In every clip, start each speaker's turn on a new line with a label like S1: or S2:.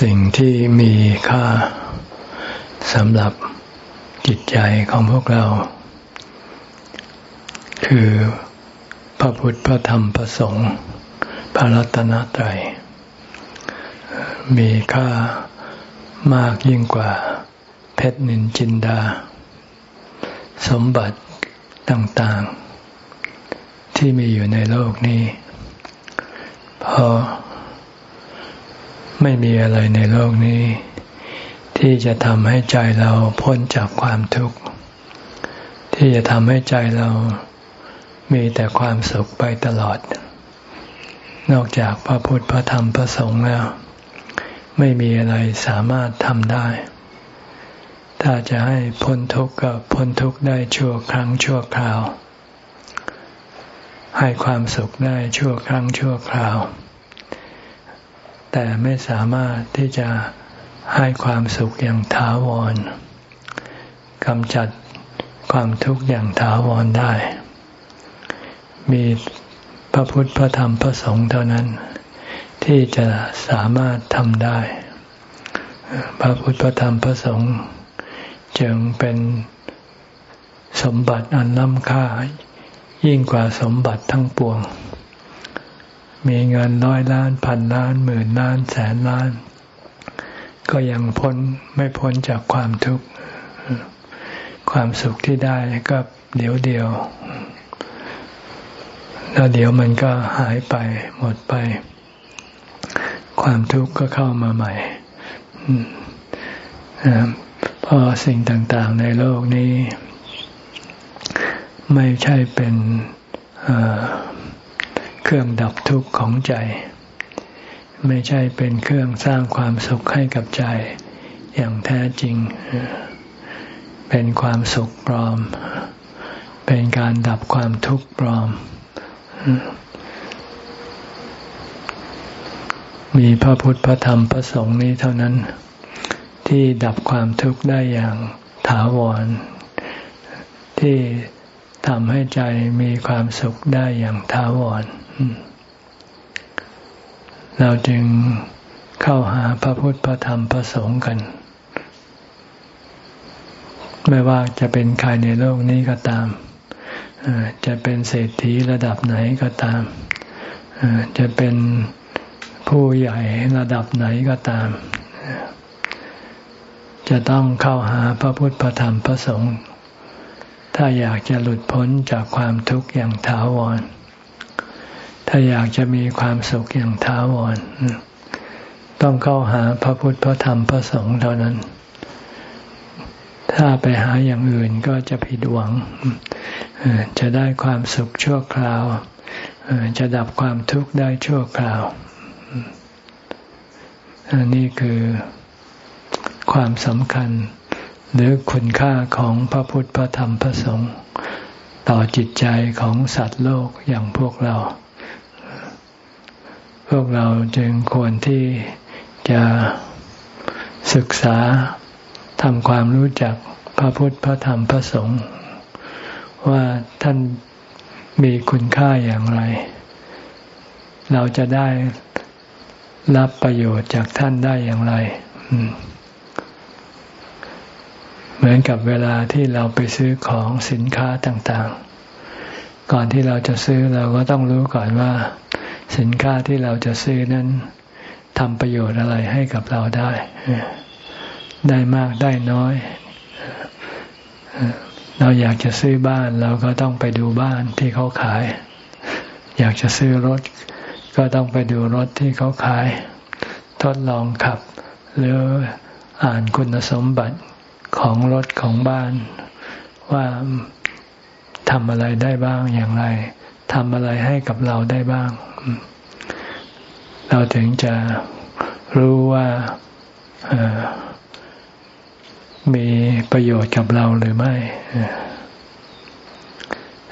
S1: สิ่งที่มีค่าสำหรับจิตใจของพวกเรา คือพระพุทธพระธรรมพระสงฆ์พระรัตนตรัยมีค่ามากยิ่งกว่า เพชรนินจินดา สมบัติต่างๆ ที่มีอยู่ในโลกนี้ เพราะ ไม่มีอะไรในโลกนี้ ที่จะทำให้ใจเราพ้นจากความทุกข์ ที่จะทำให้ใจเรามีแต่ความสุขไปตลอด นอกจากพระพุทธพระธรรมพระสงฆ์แล้ว ไม่มีอะไรสามารถทำได้ ถ้าจะให้พ้นทุกข์ก็พ้นทุกข์ได้ชั่วครั้งชั่วคราว ให้ความสุขได้ชั่วครั้งชั่วคราว แต่ไม่สามารถที่จะให้ความสุขอย่างถาวรกำจัดความทุกข์อย่างถาวรได้ มีพระพุทธพระธรรมพระสงฆ์เท่านั้น ที่จะสามารถทำได้ พระพุทธพระธรรมพระสงฆ์จึงเป็นสมบัติอันล้ำค่ายิ่งกว่าสมบัติทั้งปวง มีเงินร้อยล้านพันล้านหมื่นล้านแสนล้าน ก็ยังพ้นไม่พ้นจากความทุกข์ ความสุขที่ได้ก็เดี๋ยวเดียว แล้วเดี๋ยวมันก็หายไปหมดไป ความทุกข์ก็เข้ามาใหม่เพราะสิ่งต่างๆในโลกนี้ ไม่ใช่เป็น เครื่องดับทุกข์ของใจ ไม่ใช่เป็นเครื่องสร้างความสุขให้กับใจ อย่างแท้จริง เป็นความสุขปลอม เป็นการดับความทุกข์ปลอม มีพระพุทธพระธรรมพระสงฆ์นี้เท่านั้น ที่ดับความทุกข์ได้อย่างถาวร ที่ทำให้ใจมีความสุขได้อย่างถาวร เราจึงเข้าหาพระพุทธพระธรรมพระสงฆ์กัน ไม่ว่าจะเป็นใครในโลกนี้ก็ตามจะเป็นเศรษฐีระดับไหนก็ตามจะเป็นผู้ใหญ่ระดับไหนก็ตาม จะต้องเข้าหาพระพุทธพระธรรมพระสงฆ์ถ้าอยากจะหลุดพ้นจากความทุกข์อย่างถาวร ถ้าอยากจะมีความสุขอย่างท้าวรต้องเข้าหาพระพุทธพระธรรมพระสงฆ์เท่านั้น ถ้าไปหาอย่างอื่นก็จะผิดหวัง จะได้ความสุขชั่วคราว จะดับความทุกข์ได้ชั่วคราว อันนี้คือความสำคัญหรือคุณค่าของพระพุทธพระธรรมพระสงฆ์ต่อจิตใจของสัตว์โลกอย่างพวกเรา พวกเราจึงควรที่จะศึกษาทำความรู้จักพระพุทธพระธรรมพระสงฆ์ว่าท่านมีคุณค่าอย่างไร เราจะได้รับประโยชน์จากท่านได้อย่างไร เหมือนกับเวลาที่เราไปซื้อของสินค้าต่าง ๆ ก่อนที่เราจะซื้อเราก็ต้องรู้ก่อนว่า สินค้าที่เราจะซื้อนั้นทำประโยชน์อะไรให้กับเราได้ ได้มากได้น้อย เราอยากจะซื้อบ้านเราก็ต้องไปดูบ้านที่เขาขาย อยากจะซื้อรถ ก็ต้องไปดูรถที่เขาขาย ทดลองขับ หรืออ่านคุณสมบัติของรถของบ้าน ว่าทำอะไรได้บ้างอย่างไร ทำอะไรให้กับเราได้บ้าง เราถึงจะรู้ว่ามีประโยชน์กับเราหรือไม่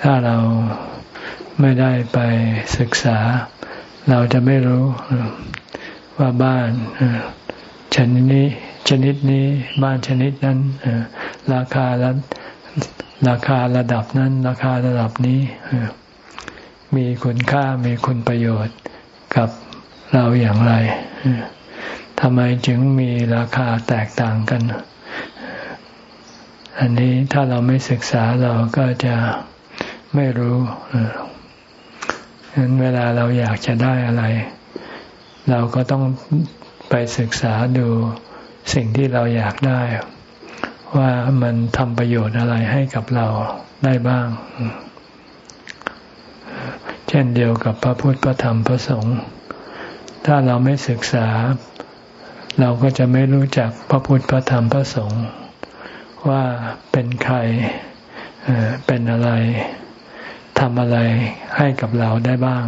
S1: ถ้าเราไม่ได้ไปศึกษา เราจะไม่รู้ว่าบ้านชนิดนี้ชนิดนี้บ้านชนิดนั้นราคาละราคาระดับนั้น ราคาระดับนี้ มีคุณค่ามีคุณประโยชน์กับเราอย่างไรทำไมจึงมีราคาแตกต่างกัน อันนี้ถ้าเราไม่ศึกษาเราก็จะไม่รู้ฉะนั้นเวลาเราอยากจะได้อะไร เราก็ต้องไปศึกษาดูสิ่งที่เราอยากได้ ว่ามันทำประโยชน์อะไรให้กับเราได้บ้าง เช่นเดียวกับพระพุทธพระธรรมพระสงฆ์ถ้าเราไม่ศึกษา เราก็จะไม่รู้จักพระพุทธพระธรรมพระสงฆ์ว่าเป็นใครเป็นอะไรทำอะไรให้กับเราได้บ้าง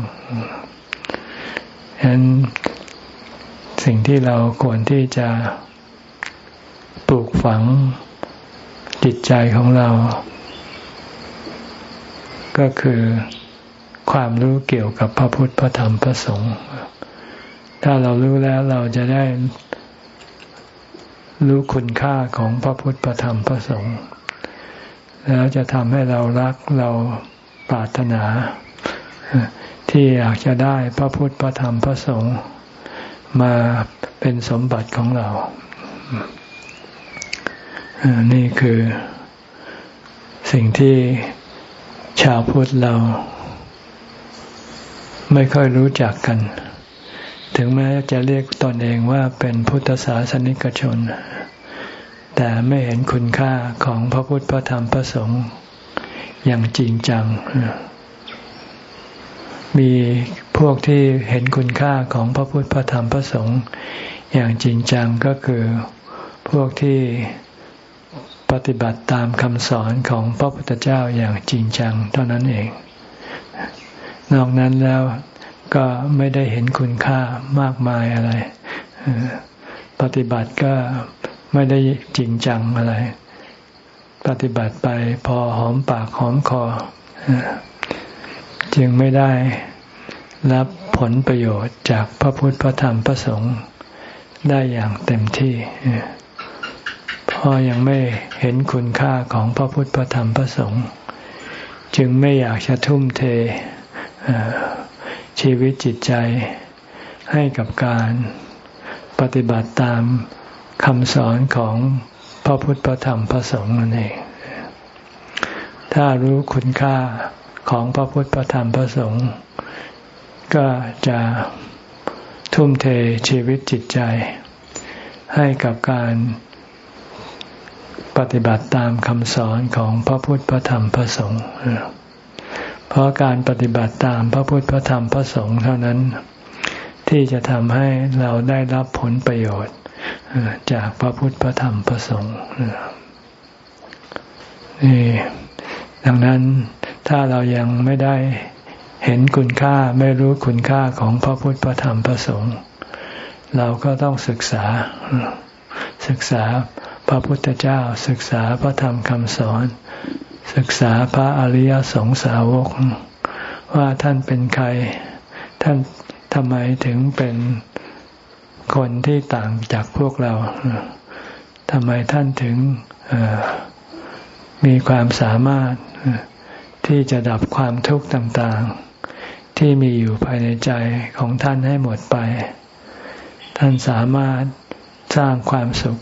S1: ฉะนั้นสิ่งที่เราควรที่จะปลูกฝังจิตใจของเรา ก็คือ ความรู้เกี่ยวกับพระพุทธพระธรรมพระสงฆ์ถ้าเรารู้แล้วเราจะได้รู้คุณค่าของพระพุทธพระธรรมพระสงฆ์แล้วจะทำให้เรารักเราปรารถนา ที่อยากจะได้พระพุทธพระธรรมพระสงฆ์มาเป็นสมบัติของเรา นี่คือสิ่งที่ชาวพุทธเรา ไม่ค่อยรู้จักกัน ถึงแม้จะเรียกตนเองว่าเป็นพุทธศาสนิกชน แต่ไม่เห็นคุณค่าของพระพุทธพระธรรมพระสงฆ์อย่างจริงจัง มีพวกที่เห็นคุณค่าของพระพุทธพระธรรมพระสงฆ์อย่างจริงจังก็คือพวกที่ปฏิบัติตามคำสอนของพระพุทธเจ้าอย่างจริงจังเท่านั้นเอง นอกนั้นแล้วก็ไม่ได้เห็นคุณค่ามากมายอะไร ปฏิบัติก็ไม่ได้จริงจังอะไร ปฏิบัติไปพอหอมปากหอมคอ จึงไม่ได้รับผลประโยชน์จากพระพุทธพระธรรมพระสงฆ์ได้อย่างเต็มที่เพราะยังไม่เห็นคุณค่าของพระพุทธพระธรรมพระสงฆ์จึงไม่อยากจะทุ่มเท ชีวิตจิตใจให้กับการปฏิบัติตามคำสอนของพระพุทธพระธรรมพระสงฆ์นั่นเอง ถ้ารู้คุณค่าของพระพุทธพระธรรมพระสงฆ์ก็จะทุ่มเทชีวิตจิตใจ ให้กับการปฏิบัติตามคำสอนของพระพุทธพระธรรมพระสงฆ์ เพราะการปฏิบัติตามพระพุทธพระธรรมพระสงฆ์เท่านั้น ที่จะทำให้เราได้รับผลประโยชน์ จากพระพุทธพระธรรมพระสงฆ์นี่ดังนั้นถ้าเรายังไม่ได้เห็นคุณค่าไม่รู้คุณค่าของพระพุทธพระธรรมพระสงฆ์เราก็ต้องศึกษา ศึกษาพระพุทธเจ้าศึกษาพระธรรมคำสอน ศึกษาพระอริยสงสาวก ว่าท่านเป็นใคร ท่านทำไมถึงเป็นคนที่ต่างจากพวกเราทำไมท่านถึงมีความสามารถที่จะดับความทุกข์ต่างๆ ที่มีอยู่ภายในใจของท่านให้หมดไป ท่านสามารถสร้างความสุข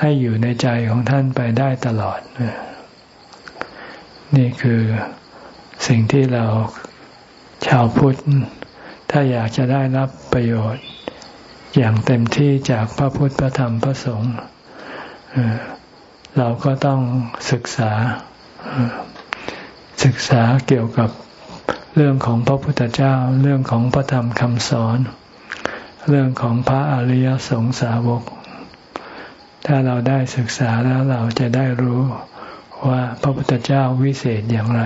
S1: ให้อยู่ในใจของท่านไปได้ตลอด นี่คือสิ่งที่เราชาวพุทธ ถ้าอยากจะได้รับประโยชน์ อย่างเต็มที่จากพระพุทธพระธรรมพระสงฆ์เราก็ต้องศึกษาศึกษาเกี่ยวกับเรื่องของพระพุทธเจ้า เรื่องของพระธรรมคำสอน เรื่องของพระอริยสงสาวก ถ้าเราได้ศึกษาแล้วเราจะได้รู้ ว่าพระพุทธเจ้าวิเศษอย่างไร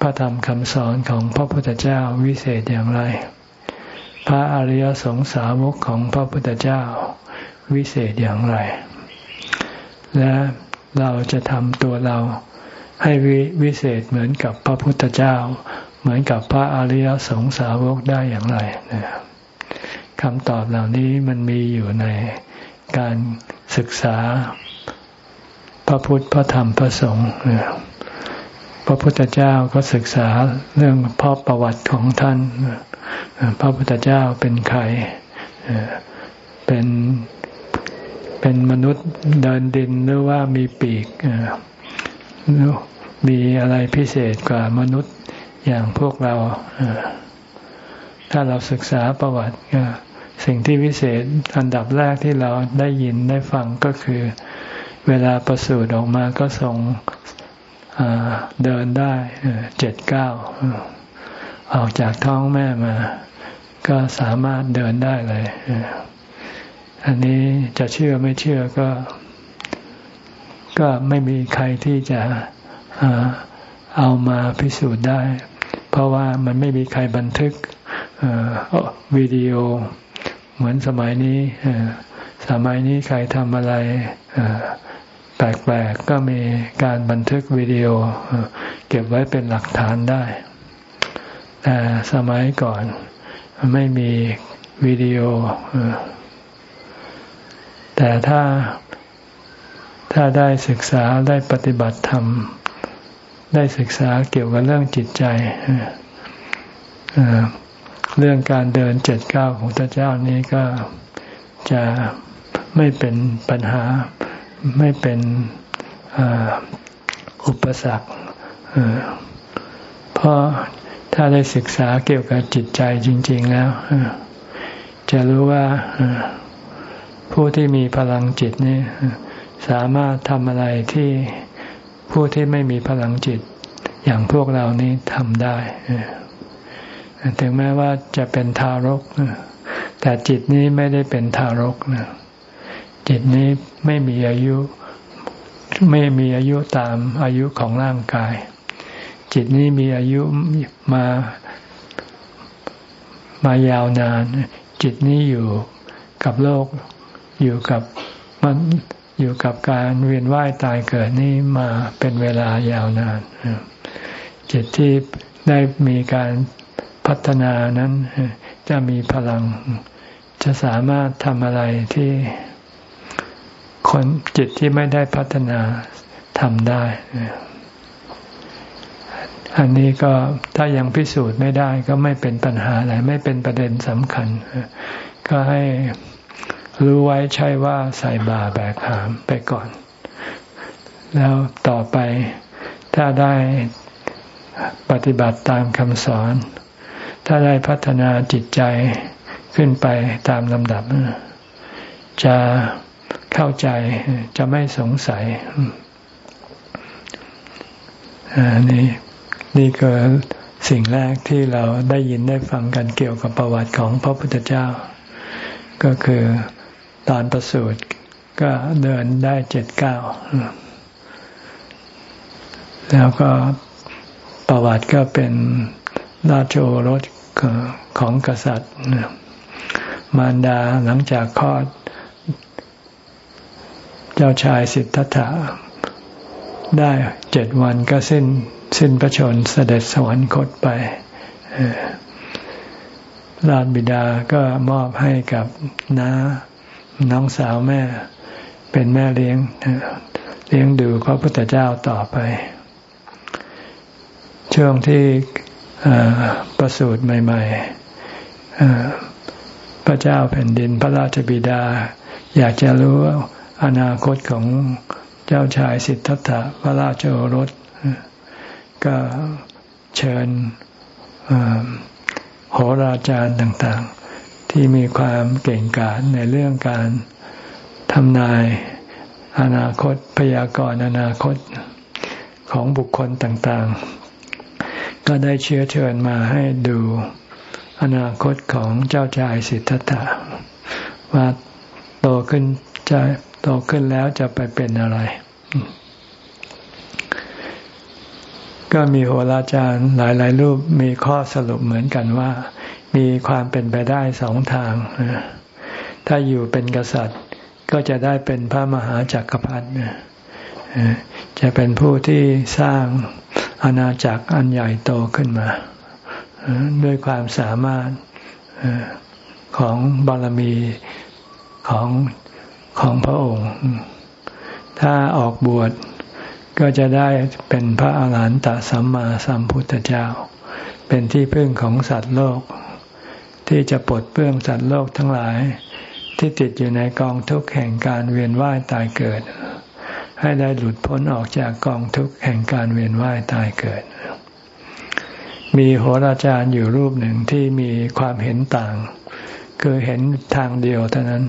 S1: พระธรรมคำสอนของพระพุทธเจ้าวิเศษอย่างไร พระอริยสงสาวกของพระพุทธเจ้าวิเศษอย่างไร และเราจะทำตัวเราให้ววิเศษเหมือนกับพระพุทธเจ้า เหมือนกับพระอริยสงสาวกได้อย่างไรคำตอบเหล่านี้มันมีอยู่ในการศึกษา ระพุทธพระธรรมพระสงฆ์พระพุทธเจ้าก็ศึกษาเรื่องพ่อประวัติของท่าน พระพุทธเจ้าเป็นใครเเป็นเป็นมนุษย์เดินดินหรือว่ามีปีกมีอะไรพิเศษกว่ามนุษย์อย่างพวกเรา ถ้าเราศึกษาประวัติ สิ่งที่วิเศษอันดับแรกที่เราได้ยินได้ฟังก็คือ เวลาประสูติออกมาก็ทรงเดินได้เจ็ดเก้าออกจากท้องแม่มา ก็สามารถเดินได้เลย อันนี้จะเชื่อไม่เชื่อก็ ก็ไม่มีใครที่จะเอามาพิสูจน์ได้ เพราะว่ามันไม่มีใครบันทึกวิดีโอ เหมือนสมัยนี้สมัยนี้ใครทำอะไร แปลกๆก็มีการบันทึกวิดีโอ เก็บไว้เป็นหลักฐานได้แต่สมัยก่อนไม่มีวิดีโอ แต่ถ้าถ้าได้ศึกษาได้ปฏิบัติธรรม ได้ศึกษาเกี่ยวกับเรื่องจิตใจเรื่องการเดินเจ็ดเก้าของพระเจ้านี้ก็จะไม่เป็นปัญหา ไม่เป็นอุปสรรคเพราะถ้าได้ศึกษาเกี่ยวกับจิตใจจริง ๆแล้วจะรู้ว่าผู้ที่มีพลังจิตนี่สามารถทำอะไรที่ผู้ที่ไม่มีพลังจิต อย่างพวกเรานี้ทำได้ถึงแม้ว่าจะเป็นทารกแต่จิตนี้ไม่ได้เป็นทารกนะ จิตนี้ไม่มีอายุ ไม่มีอายุตามอายุของร่างกาย จิตนี้มีอายุมามายาวนาน จิตนี้อยู่กับโลกอยู่กับมันอยู่กับการเวียนว่ายตายเกิดนี่มาเป็นเวลายาวนาน จิตที่ได้มีการพัฒนานั้นจะมีพลัง จะสามารถทำอะไรที่ คนจิตที่ไม่ได้พัฒนาทำได้ อันนี้ก็ถ้ายังพิสูจน์ไม่ได้ก็ไม่เป็นปัญหาอะไร ไม่เป็นประเด็นสำคัญ ก็ให้รู้ไว้ใช่ว่าใส่บาแบกหามไปก่อน แล้วต่อไปถ้าได้ปฏิบัติตามคำสอน ถ้าได้พัฒนาจิตใจขึ้นไปตามลำดับ จะ เข้าใจจะไม่สงสัยนี่นี่คือสิ่งแรกที่เราได้ยินได้ฟังกันเกี่ยวกับประวัติของพระพุทธเจ้า ก็คือตอนประสูติก็เดินได้เจ็ดเก้าแล้วก็ประวัติก็เป็นราชโอรสของกษัตริย์มารดาหลังจากคลอด เจ้าชายสิทธัตถะได้เจ็ดวันก็สิ้นสิ้นพระชนเสด็จสวรรคตไปราชบิดาก็มอบให้กับน้าน้องสาวแม่ เป็นแม่เลี้ยงเลี้ยงดูพระพุทธเจ้าต่อไป ช่วงที่ประสูติใหม่ๆพระเจ้าแผ่นดินพระราชบิดา อยากจะรู้ อนาคตของเจ้าชายสิทธัตถะพระราชโอรส ก็เชิญโหราจารย์ต่างๆ ที่มีความเก่งกาจในเรื่องการทำนายอนาคตพยากรณ์อนาคตของบุคคลต่างๆ ก็ได้เชื้อเชิญมาให้ดูอนาคตของเจ้าชายสิทธัตถะว่าโตขึ้นจะ โตขึ้นแล้วจะไปเป็นอะไร ก็มีโหราจารย์หลายๆ รูปมีข้อสรุปเหมือนกันว่า มีความเป็นไปได้สองทาง ถ้าอยู่เป็นกษัตริย์ ก็จะได้เป็นพระมหาจักรพรรดิจะเป็นผู้ที่สร้างอาณาจักรอันใหญ่โตขึ้นมา ด้วยความสามารถของบารมีของ ของพระองค์ ถ้าออกบวชก็จะได้เป็นพระอาหารหันตสัมมาสัมพุทธเจ้า เป็นที่พึ่งของสัตว์โลก ที่จะปลดเปลื้องสัตว์โลกทั้งหลาย ที่ติดอยู่ในกองทุกข์แห่งการเวียนว่ายตายเกิด ให้ได้หลุดพ้นออกจากกองทุกข์แห่งการเวียนว่ายตายเกิด มีโหราจารย์อยู่รูปหนึ่งที่มีความเห็นต่าง คือเห็นทางเดียวเท่านั้น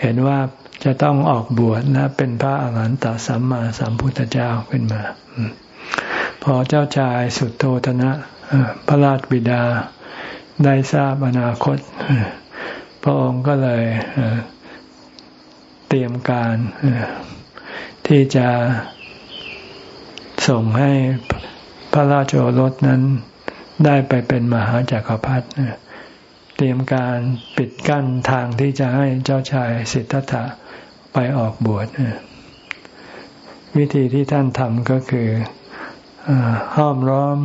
S1: เห็นว่า จะต้องออกบวชและเป็นพระอาหารหันตสัมมาสัมพุทธเจ้าขึ้นมา พอเจ้าชายสุดโทธนะพระราชบิดาได้ทราบอนาคต พระองค์ก็เลยเตรียมการที่จะส่งให้พระราชโอรสนั้นได้ไปเป็นมหาจากักรพรรดิ เตรียมการปิดกั้นทางที่จะให้เจ้าชายสิทธัตถะไปออกบวชวิธีที่ท่านทำก็คือห้อมร้อม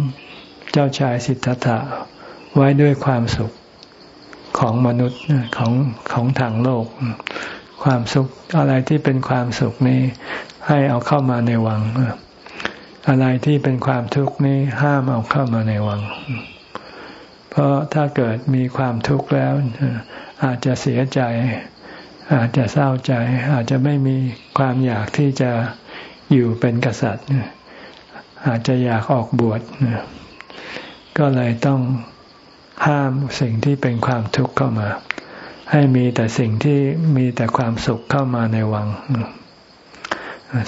S1: เจ้าชายสิทธัตถะไว้ด้วยความสุขของมนุษย์ของของทางโลก ความสุขอะไรที่เป็นความสุขนี้ให้เอาเข้ามาในวัง อะไรที่เป็นความทุกข์นี้ห้ามเอาเข้ามาในวัง เพราะถ้าเกิดมีความทุกข์แล้ว อาจจะเสียใจ อาจจะเศร้าใจ อาจจะไม่มีความอยากที่จะอยู่เป็นกษัตริย์อาจจะอยากออกบวชก็เลยต้องห้ามสิ่งที่เป็นความทุกข์เข้ามา ให้มีแต่สิ่งที่มีแต่ความสุขเข้ามาในวัง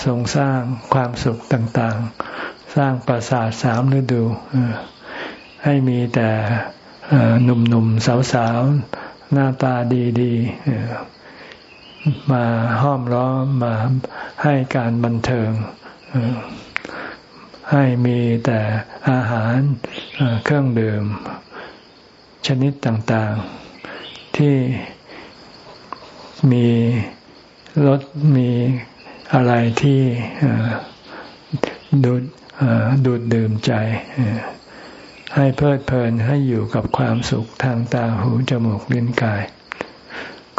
S1: ทรงสร้างความสุขต่างๆ สร้างปราสาทสามฤดู ให้มีแต่หนุ่มๆสาวๆ หน้าตาดีๆ มาห้อมล้อมมาให้การบันเทิง ให้มีแต่อาหารเครื่องดื่ม ชนิดต่างๆ ที่มีรสมีอะไรที่ดูดดูดดื่มใจ ให้เพลิดเพลินให้อยู่กับความสุขทางตาหูจมูกลิ้นกาย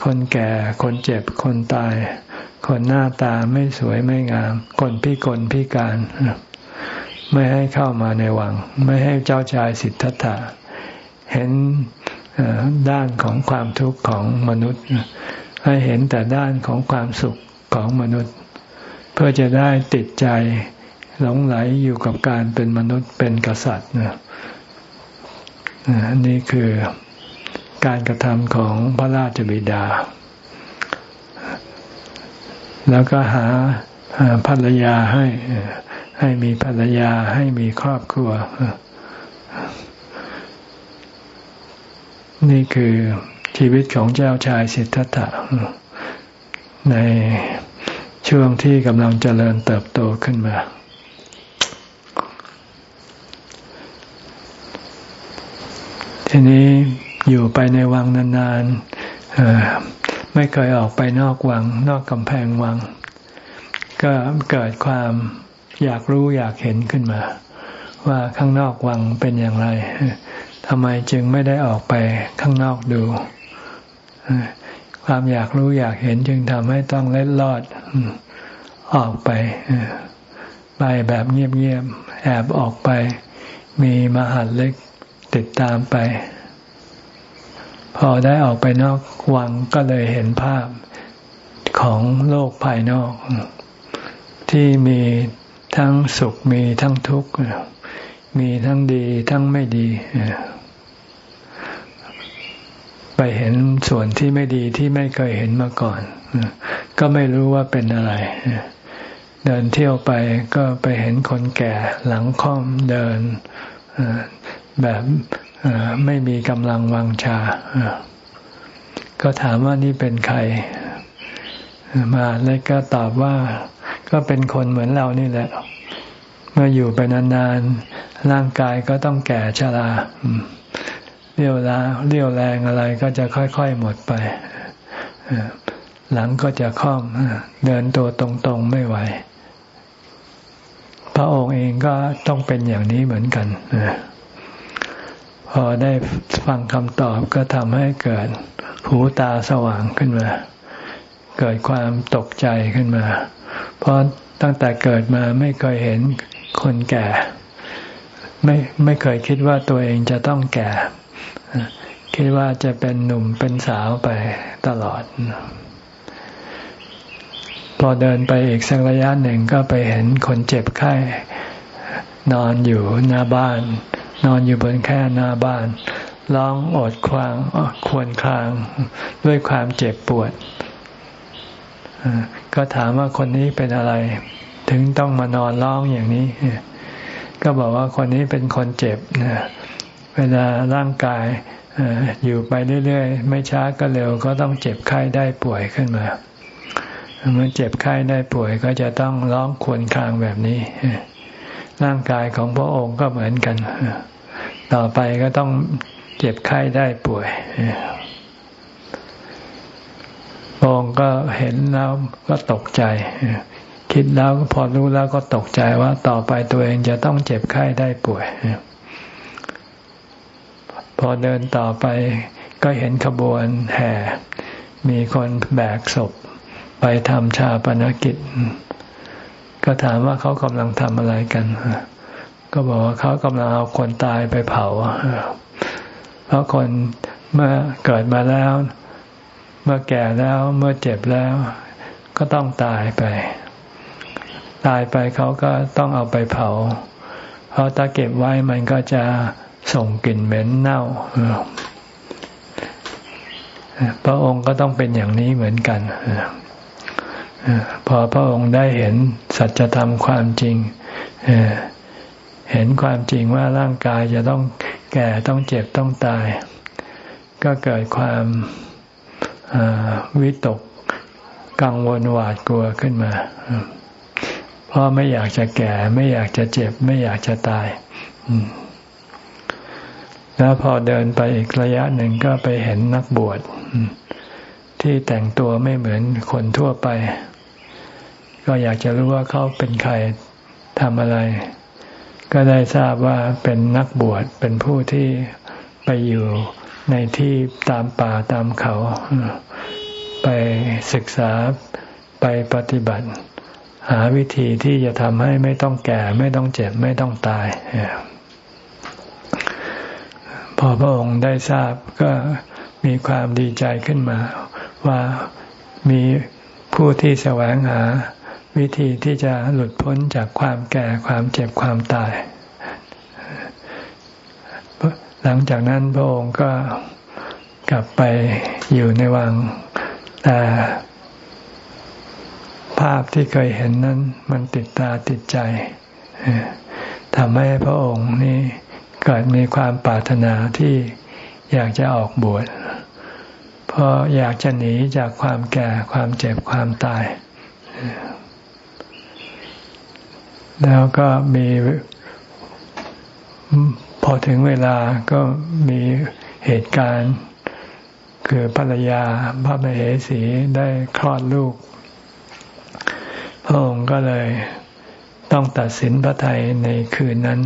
S1: คนแก่คนเจ็บคนตาย คนหน้าตาไม่สวยไม่งาม คนพิกลพิการ ไม่ให้เข้ามาในวัง ไม่ให้เจ้าชายสิทธัตถะเห็นด้านของความทุกข์ของมนุษย์ ให้เห็นแต่ด้านของความสุขของมนุษย์ เพื่อจะได้ติดใจหลงไหลอยู่กับการเป็นมนุษย์เป็นกษัตริย์นี่ นี่คือการกระทำของพระราชบิดา แล้วก็หาภรรยาให้ให้มีภรรยาให้มีครอบครัว นี่คือชีวิตของเจ้าชายสิทธัตถะในช่วงที่กำลังเจริญเติบโตขึ้นมา ทีนี้อยู่ไปในวังนานๆไม่เคยออกไปนอกวัง นอกกำแพงวัง ก็เกิดความอยากรู้อยากเห็นขึ้นมา ว่าข้างนอกวังเป็นอย่างไรทำไมจึงไม่ได้ออกไปข้างนอกดู ความอยากรู้อยากเห็นจึงทำให้ต้องเล็ดลอดออกไปไปแบบเงียบๆแอบออกไป มีมหัดเล็ก ติดตามไป พอได้ออกไปนอกวังก็เลยเห็นภาพของโลกภายนอก ที่มีทั้งสุขมีทั้งทุกข์มีทั้งดีทั้งไม่ดีไปเห็นส่วนที่ไม่ดีที่ไม่เคยเห็นมาก่อนก็ไม่รู้ว่าเป็นอะไรเดินเที่ยวไปก็ไปเห็นคนแก่หลังค่อมเดิน แบบไม่มีกำลังวังชา ก็ถามว่านี่เป็นใคร มาเลยก็ตอบว่า ก็เป็นคนเหมือนเรานี่แหละ เมื่ออยู่ไปนานๆ ร่างกายก็ต้องแก่ชราเรี่ยวลาเรี่ยวแรงอะไรก็จะค่อยๆหมดไปหลังก็จะคล่อมเดินตัวตรงๆไม่ไหว พระองค์เองก็ต้องเป็นอย่างนี้เหมือนกัน พอได้ฟังคำตอบก็ทำให้เกิดหูตาสว่างขึ้นมา เกิดความตกใจขึ้นมา เพราะตั้งแต่เกิดมาไม่เคยเห็นคนแก่ ไม่ไม่เคยคิดว่าตัวเองจะต้องแก่ คิดว่าจะเป็นหนุ่มเป็นสาวไปตลอด พอเดินไปอีกสักระยะหนึ่งก็ไปเห็นคนเจ็บไข้ นอนอยู่หน้าบ้าน นอนอยู่บนแค่หน้าบ้านร้องอดควางควรคลาง ด้วยความเจ็บปวด ก็ถามว่าคนนี้เป็นอะไร ถึงต้องมานอนร้องอย่างนี้ ก็บอกว่าคนนี้เป็นคนเจ็บเวลาร่างกายอยู่ไปเรื่อยๆ ไม่ช้าก็เร็วก็ต้องเจ็บไข้ได้ป่วยขึ้นมาเมื่อเจ็บไข้ได้ป่วยก็จะต้องร้องควรคลางแบบนี้ ร่างกายของพระองค์ก็เหมือนกัน ต่อไปก็ต้องเจ็บไข้ได้ป่วยองค์ก็เห็นแล้วก็ตกใจ คิดแล้วพอรู้แล้วก็ตกใจว่าต่อไปตัวเองจะต้องเจ็บไข้ได้ป่วย พอเดินต่อไปก็เห็นขบวนแห่ มีคนแบกศพ ไปทำชาปนกิจ ก็ถามว่าเขากำลังทำอะไรกัน ก็บอกว่าเขากำลังเอาคนตายไปเผา เพราะคนเมื่อเกิดมาแล้ว เมื่อแก่แล้วเมื่อเจ็บแล้ว ก็ต้องตายไป ตายไปเขาก็ต้องเอาไปเผา เพราะถ้าเก็บไว้มันก็จะส่งกลิ่นเหม็นเน่าพระองค์ก็ต้องเป็นอย่างนี้เหมือนกันพอพระองค์ได้เห็นสัจธรรมความจริง เเห็นความจริงว่าร่างกายจะต้องแก่ต้องเจ็บต้องตาย ก็เกิดความวิตกกังวลหวาดกลัวขึ้นมา เพราะไม่อยากจะแก่ ไม่อยากจะเจ็บ ไม่อยากจะตาย แล้วพอเดินไปอีกระยะหนึ่งก็ไปเห็นนักบวชที่แต่งตัวไม่เหมือนคนทั่วไป ก็อยากจะรู้ว่าเขาเป็นใครทำอะไร ก็ได้ทราบว่าเป็นนักบวชเป็นผู้ที่ไปอยู่ในที่ตามป่าตามเขา ไปศึกษาไปปฏิบัติ หาวิธีที่จะทำให้ไม่ต้องแก่ไม่ต้องเจ็บไม่ต้องตาย พอพระองค์ได้ทราบก็มีความดีใจขึ้นมา ว่ามีผู้ที่แสวงหา วิธีที่จะหลุดพ้นจากความแก่ความเจ็บความตาย หลังจากนั้นพระองค์ก็กลับไปอยู่ในวัง แต่ภาพที่เคยเห็นนั้น มันติดตาติดใจทำให้พระองค์นี้เกิดมีความปรารถนาที่อยากจะออกบวชเพราะอยากจะหนีจากความแก่ความเจ็บความตาย แล้วก็มีพอถึงเวลาก็มีเหตุการณ์ คือภรรยาพระมเหสีได้คลอดลูก พระองค์ก็เลยต้องตัดสินพระทัยในคืนนั้น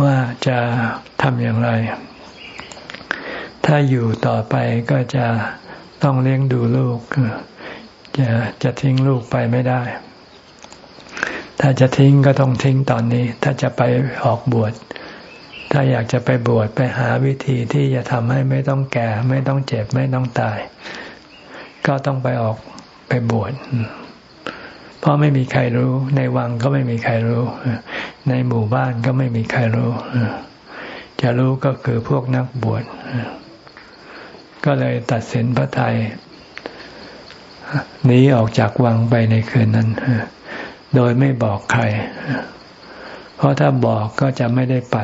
S1: ว่าจะทำอย่างไร ถ้าอยู่ต่อไปก็จะต้องเลี้ยงดูลูก จะจะทิ้งลูกไปไม่ได้ ถ้าจะทิ้งก็ต้องทิ้งตอนนี้ ถ้าจะไปออกบวช ถ้าอยากจะไปบวชไปหาวิธีที่จะทำให้ไม่ต้องแก่ ไม่ต้องเจ็บไม่ต้องตาย ก็ต้องไปออกไปบวชเพราะไม่มีใครรู้ ในวังก็ไม่มีใครรู้ ในหมู่บ้านก็ไม่มีใครรู้ จะรู้ก็คือพวกนักบวชก็เลยตัดสินพระไทยหนีออกจากวังไปในคืนนั้น โดยไม่บอกใคร เพราะถ้าบอกก็จะไม่ได้ไป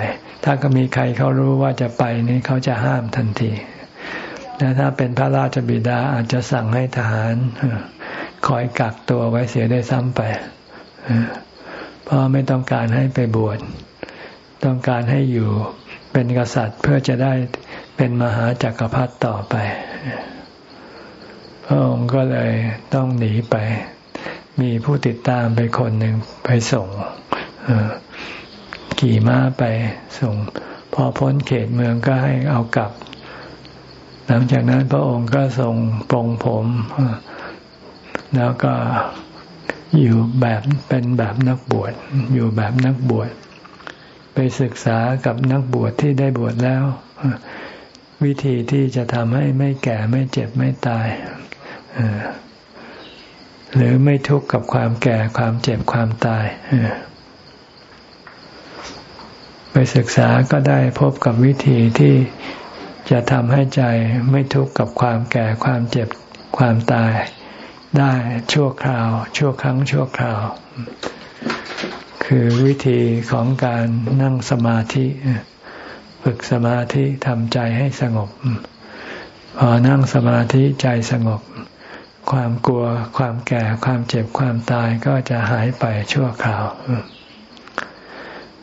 S1: ถ้าก็มีใครเขารู้ว่าจะไปนี่เขาจะห้ามทันทีแต่ถ้าเป็นพระราชบิดาอาจจะสั่งให้ทหารคอยกักตัวไว้เสียได้ซ้ำไปเพราะไม่ต้องการให้ไปบวช ต้องการให้อยู่เป็นกษัตริย์เพื่อจะได้เป็นมหาจักรพรรดิต่อไป พระองค์ก็เลยต้องหนีไป มีผู้ติดตามไปคนหนึ่งไปส่งขี่ม้าไปส่ง พอพ้นเขตเมืองก็ให้เอากลับ หลังจากนั้นพระองค์ก็ทรงปรงผม แล้วก็อยู่แบบเป็นแบบนักบวชอยู่แบบนักบวชไปศึกษากับนักบวชที่ได้บวชแล้ว วิธีที่จะทำให้ไม่แก่ไม่เจ็บไม่ตาย หรือไม่ทุกข์กับความแก่ความเจ็บความตายไปศึกษาก็ได้พบกับวิธีที่จะทำให้ใจไม่ทุกข์กับความแก่ความเจ็บความตาย ได้ชั่วคราว ชั่วครั้งชั่วคราว คือวิธีของการนั่งสมาธิฝึกสมาธิทำใจให้สงบ พอนั่งสมาธิใจสงบ ความกลัว ความแก่ ความเจ็บ ความตายก็จะหายไปชั่วคราว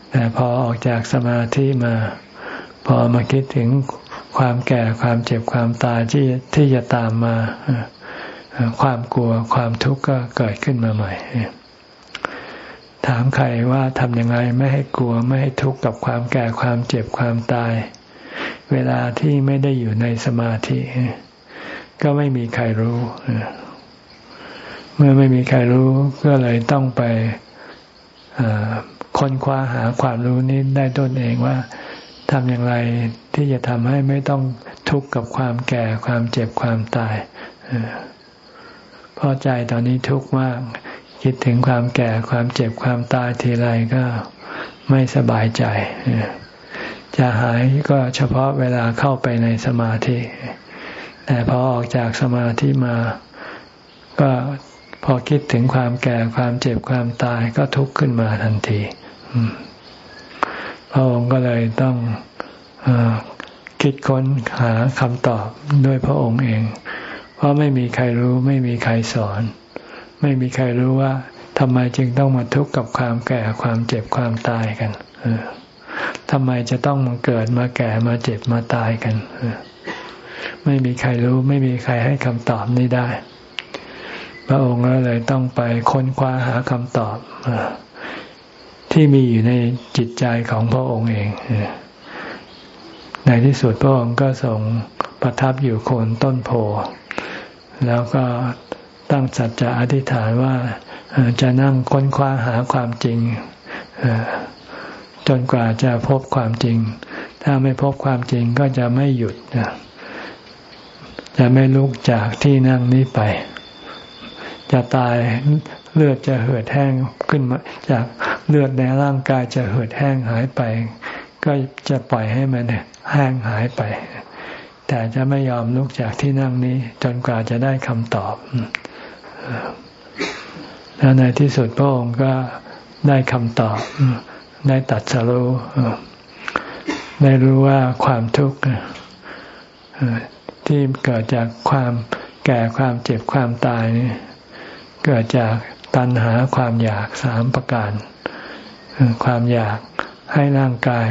S1: แต่พอออกจากสมาธิมา พอมาคิดถึงความแก่ ความเจ็บ ความตายที่ที่จะตามมา ความกลัว ความทุกข์ก็เกิดขึ้นมาใหม่ ถามใครว่าทำยังไงไม่ให้กลัวไม่ให้ทุกข์กับความแก่ ความเจ็บ ความตาย เวลาที่ไม่ได้อยู่ในสมาธิ ก็ไม่มีใครรู้ เมื่อไม่มีใครรู้ก็เลยต้องไปค้นคว้าหาความรู้นี้ได้ตนเองว่าทำอย่างไรที่จะทำให้ไม่ต้องทุกข์กับความแก่ความเจ็บความตายเพราะใจตอนนี้ทุกข์มาก คิดถึงความแก่ความเจ็บความตายทีไรก็ไม่สบายใจจะหายก็เฉพาะเวลาเข้าไปในสมาธิ แต่พอออกจากสมาธิมา ก็พอคิดถึงความแก่ความเจ็บความตายก็ทุกข์ขึ้นมาทันทีพระองค์ก็เลยต้องอคิดค้นหาคำตอบด้วยพระองค์เอง เพราะไม่มีใครรู้ ไม่มีใครสอน ไม่มีใครรู้ว่าทำไมจึงต้องมาทุกข์กับความแก่ความเจ็บความตายกันทำไมจะต้องมาเกิดมาแก่มาเจ็บมาตายกัน ไม่มีใครรู้ไม่มีใครให้คำตอบนี้ได้ พระองค์ก็เลยต้องไปค้นคว้าหาคำตอบที่มีอยู่ในจิตใจของพระองค์เองในที่สุดพระองค์ก็ทรงประทับอยู่โคนต้นโพแล้วก็ตั้งสัจจะอธิษฐานว่าจะนั่งค้นคว้าหาความจริงจนกว่าจะพบความจริง ถ้าไม่พบความจริงก็จะไม่หยุด จะไม่ลุกจากที่นั่งนี้ไป จะตายเลือดจะเหือดแห้งขึ้นมา จากเลือดในร่างกายจะเหือดแห้งหายไป ก็จะปล่อยให้มันแห้งหายไป แต่จะไม่ยอมลุกจากที่นั่งนี้ จนกว่าจะได้คำตอบแล้วในที่สุดพระองค์ก็ได้คำตอบได้ตัดสรู้ได้รู้ว่าความทุกข์ ที่เกิดจากความแก่ความเจ็บความตายนี่เกิดจากตัณหาความอยากสามประการ ความอยากให้ร่างกาย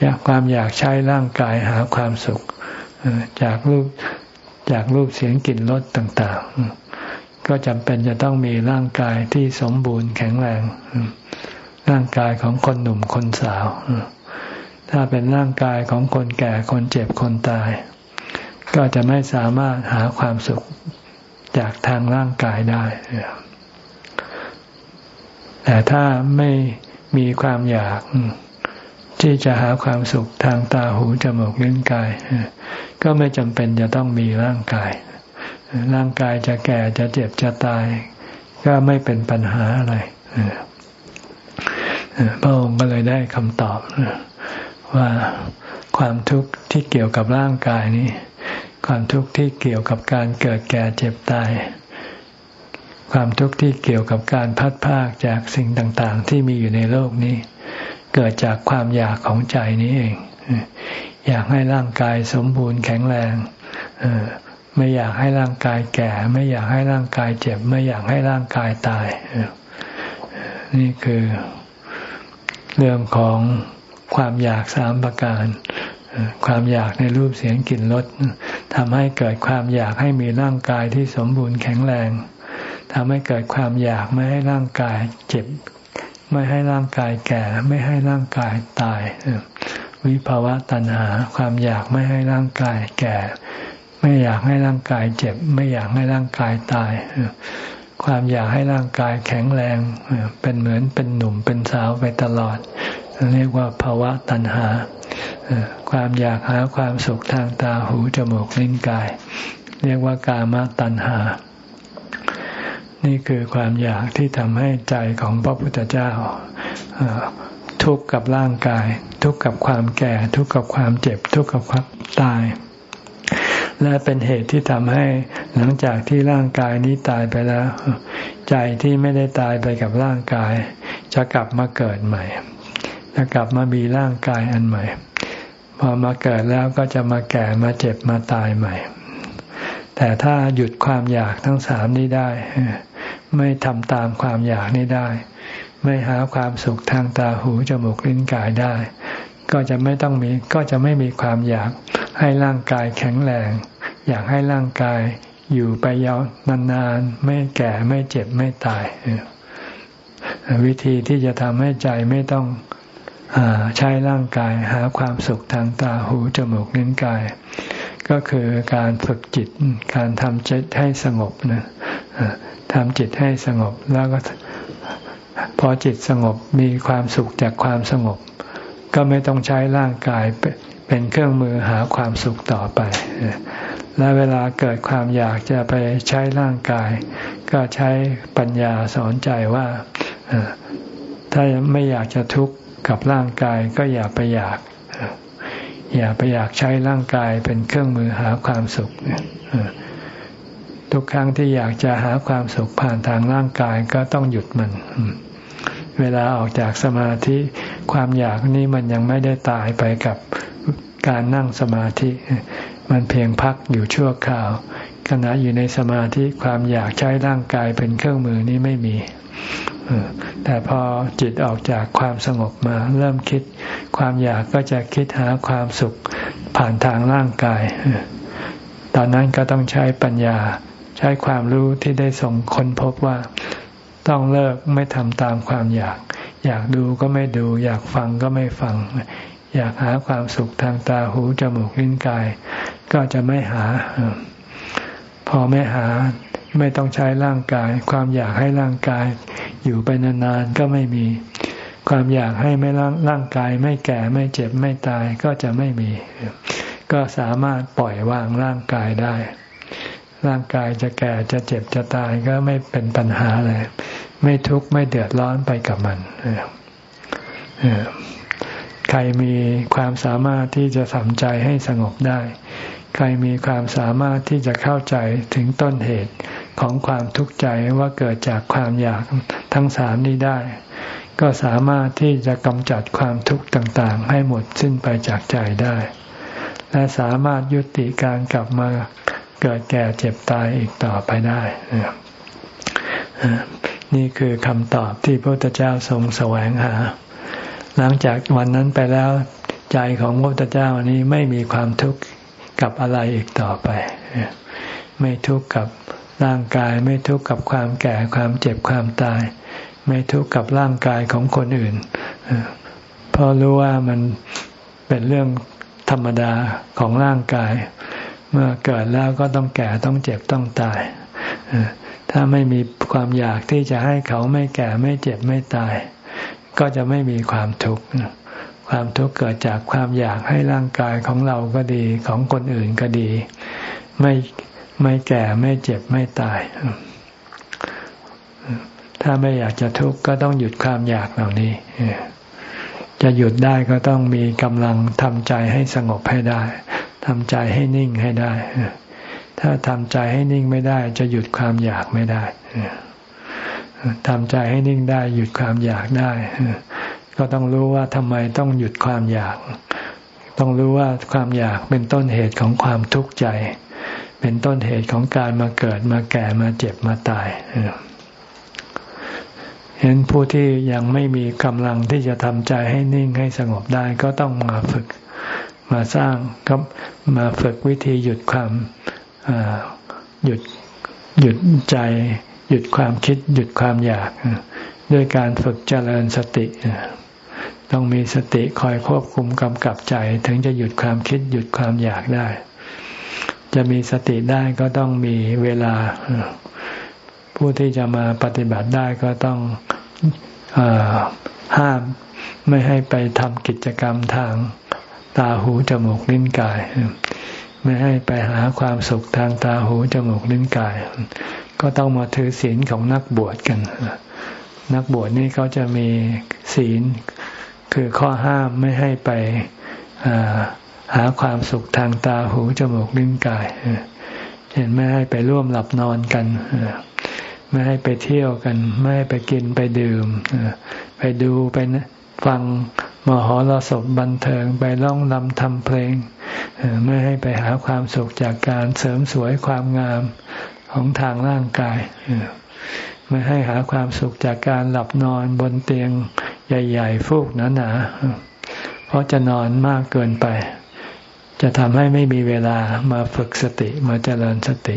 S1: อยากความอยากใช้ร่างกายหาความสุข จากรูปจากรูปเสียงกลิ่นรสต่างๆ ก็จำเป็นจะต้องมีร่างกายที่สมบูรณ์แข็งแรง ร่างกายของคนหนุ่มคนสาว ถ้าเป็นร่างกายของคนแก่คนเจ็บคนตาย ก็จะไม่สามารถหาความสุขจากทางร่างกายได้ แต่ถ้าไม่มีความอยากที่จะหาความสุขทางตาหูจมูกลิ้นกาย ก็ไม่จำเป็นจะต้องมีร่างกาย ร่างกายจะแก่จะเจ็บจะตาย ก็ไม่เป็นปัญหาอะไรพระองค์ก็เลยได้คำตอบว่าความทุกข์ที่เกี่ยวกับร่างกายนี้ ความทุกข์ที่เกี่ยวกับการเกิดแก่เจ็บตาย ความทุกข์ที่เกี่ยวกับการพัดพากจากสิ่งต่างๆ ที่มีอยู่ในโลกนี้ เกิดจากความอยากของใจนี้เอง อยากให้ร่างกายสมบูรณ์แข็งแรงไม่อยากให้ร่างกายแก่ ไม่อยากให้ร่างกายเจ็บ ไม่อยากให้ร่างกายตาย นี่คือเรื่องของความอยากสามประการ ความอยากในรูปเสียงกลิ่นรสทำให้เกิดความอยากให้มีร่างกายที่สมบูรณ์แข็งแรงทำให้เกิดความอยากไม่ให้ร่างกายเจ็บ ไม่ให้ร่างกายแก่ ไม่ให้ร่างกายตาย วิภาวะตัณหา ความอยากไม่ให้ร่างกายแก่ ไม่อยากให้ร่างกายเจ็บ ไม่อยากให้ร่างกายตายความอยากให้ร่างกายแข็งแรง เป็นเหมือนเป็นหนุ่มเป็นสาวไปตลอด เรียกว่าภาวะตัณหา ความอยากหาความสุขทางตาหูจมูกลิ้นกาย เรียกว่ากามตัณหา นี่คือความอยากที่ทำให้ใจของพระพุทธเจ้าทุกข์กับร่างกาย ทุกข์กับความแก่ ทุกข์กับความเจ็บ ทุกข์กับความตาย และเป็นเหตุที่ทำให้หลังจากที่ร่างกายนี้ตายไปแล้ว ใจที่ไม่ได้ตายไปกับร่างกาย จะกลับมาเกิดใหม่จะกลับมามีร่างกายอันใหม่ พอมาเกิดแล้วก็จะมาแก่มาเจ็บมาตายใหม่ แต่ถ้าหยุดความอยากทั้งสามนี้ได้ ไม่ทำตามความอยากนี้ได้ ไม่หาความสุขทางตาหูจมูกลิ้นกายได้ ก็จะไม่ต้องมีก็จะไม่มีความอยากให้ร่างกายแข็งแรง อยากให้ร่างกายอยู่ไปยาวนานๆไม่แก่ไม่เจ็บไม่ตาย วิธีที่จะทำให้ใจไม่ต้อง ใช้ร่างกายหาความสุขทางตาหูจมูกนิ้นกาย ก็คือการฝึกจิตการทำจิตให้สงบนะทำจิตให้สงบแล้วก็พอจิตสงบมีความสุขจากความสงบ ก็ไม่ต้องใช้ร่างกายเป็นเครื่องมือหาความสุขต่อไป และเวลาเกิดความอยากจะไปใช้ร่างกาย ก็ใช้ปัญญาสอนใจว่าถ้าไม่อยากจะทุกข์ กับร่างกายก็อย่าไปอยาก อย่าไปอยากใช้ร่างกายเป็นเครื่องมือหาความสุขทุกครั้งที่อยากจะหาความสุขผ่านทางร่างกายก็ต้องหยุดมัน เวลาออกจากสมาธิความอยากนี้มันยังไม่ได้ตายไปกับการนั่งสมาธิ มันเพียงพักอยู่ชั่วคราว ขณะอยู่ในสมาธิความอยากใช้ร่างกายเป็นเครื่องมือนี้ไม่มี แต่พอจิตออกจากความสงบมา เริ่มคิดความอยากก็จะคิดหาความสุขผ่านทางร่างกาย ตอนนั้นก็ต้องใช้ปัญญา ใช้ความรู้ที่ได้ส่งค้นพบว่าต้องเลิกไม่ทำตามความอยาก อยากดูก็ไม่ดู อยากฟังก็ไม่ฟัง อยากหาความสุขทางตาหูจมูกลิ้นกาย ก็จะไม่หา พอไม่หา ไม่ต้องใช้ร่างกาย ความอยากให้ร่างกาย อยู่ไปนานๆก็ไม่มี ความอยากให้ไม่ร่างร่างกาย ไม่แก่ไม่เจ็บไม่ตายก็จะไม่มี ก็สามารถปล่อยวางร่างกายได้ ร่างกายจะแก่จะเจ็บจะตายก็ไม่เป็นปัญหาเลยไม่ทุกข์ไม่เดือดร้อนไปกับมันใครมีความสามารถที่จะทำใจให้สงบได้ ใครมีความสามารถที่จะเข้าใจถึงต้นเหตุ ของความทุกข์ใจว่าเกิดจากความอยากทั้งสามนี้ได้ ก็สามารถที่จะกำจัดความทุกข์ต่างๆ ให้หมดสิ้นไปจากใจได้ และสามารถยุติการกลับมาเกิดแก่เจ็บตายอีกต่อไปได้ นี่คือคำตอบที่พระพุทธเจ้าทรงแสวงหา หลังจากวันนั้นไปแล้วใจของพระพุทธเจ้านี้ไม่มีความทุกข์กับอะไรอีกต่อไป ไม่ทุกข์กับ ร่างกายไม่ทุกข์กับความแก่ความเจ็บความตาย ไม่ทุกข์กับร่างกายของคนอื่นเพราะรู้ว่ามันเป็นเรื่องธรรมดาของร่างกาย เมื่อเกิดแล้วก็ต้องแก่ต้องเจ็บต้องตาย ถ้าไม่มีความอยากที่จะให้เขาไม่แก่ไม่เจ็บไม่ตาย ก็จะไม่มีความทุกข์ความทุกข์เกิดจากความอยากให้ร่างกายของเราก็ดีของคนอื่นก็ดี ไม่ ไม่แก่ไม่เจ็บไม่ตาย ถ้าไม่อยากจะทุกข์ก็ต้องหยุดความอยากเหล่านี้ จะหยุดได้ก็ต้องมีกำลังทำใจให้สงบให้ได้ทำใจให้นิ่งให้ได้ ถ้าทำใจให้นิ่งไม่ได้ จะหยุดความอยากไม่ได้ทำใจให้นิ่งได้ หยุดความอยากได้ ก็ต้องรู้ว่าทำไมต้องหยุดความอยาก ต้องรู้ว่าความอยากเป็นต้นเหตุของความทุกข์ใจ เป็นต้นเหตุของการมาเกิดมาแก่มาเจ็บมาตายเห็นผู้ที่ยังไม่มีกำลังที่จะทำใจให้นิ่งให้สงบได้ก็ต้องมาฝึก มาสร้างก็มาฝึกวิธีหยุดความหยุดหยุดใจ หยุดความคิด หยุดความอยากด้วยการฝึกเจริญสติต้องมีสติคอยควบคุมกำกับใจ ถึงจะหยุดความคิดหยุดความอยากได้ จะมีสติได้ก็ต้องมีเวลา ผู้ที่จะมาปฏิบัติได้ก็ต้องอห้ามไม่ให้ไปทำกิจกรรมทางตาหูจมูกลิ้นกาย ไม่ให้ไปหาความสุขทางตาหูจมูกลิ้นกาย ก็ต้องมาถือศีลของนักบวชกัน นักบวชนี่เขาจะมีศีลคือข้อห้ามไม่ให้ไป หาความสุขทางตาหูจมูกลิ้นกายเช่นไม่ให้ไปร่วมหลับนอนกันไม่ให้ไปเที่ยวกัน ไม่ให้ไปกินไปดื่มไปดูไปฟังมหรสพบันเทิงไปร้องรำทำเพลงไม่ให้ไปหาความสุขจากการเสริมสวยความงามของทางร่างกายไม่ให้หาความสุขจากการหลับนอนบนเตียงใหญ่ ๆ ฟูกหนาๆเพราะจะนอนมากเกินไป จะทำให้ไม่มีเวลามาฝึกสติมาเจริญสติ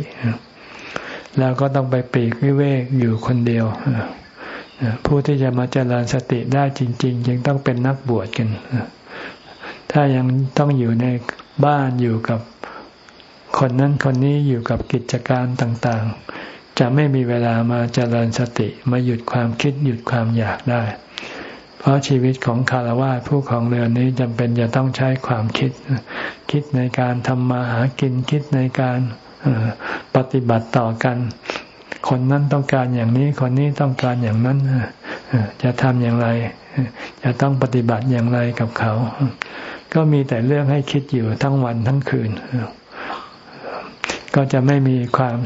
S1: แล้วก็ต้องไปปีกวิเวกอยู่คนเดียวผู้ที่จะมาเจริญสติได้จริง ๆ ยังต้องเป็นนักบวชกัน ถ้ายังต้องอยู่ในบ้านอยู่กับคนนั้นคนนี้อยู่กับกิจการต่าง ๆ จะไม่มีเวลามาเจริญสติมาหยุดความคิดหยุดความอยากได้ เพราะชีวิตของคารวะผู้ของเรือนนี้จำเป็นจะต้องใช้ความคิด คิดในการทำมาหากินคิดในการปฏิบัติต่อกัน คนนั้นต้องการอย่างนี้คนนี้ต้องการอย่างนั้นจะทำอย่างไร จะต้องปฏิบัติอย่างไรกับเขา ก็มีแต่เรื่องให้คิดอยู่ทั้งวันทั้งคืน ก็จะไม่มีความ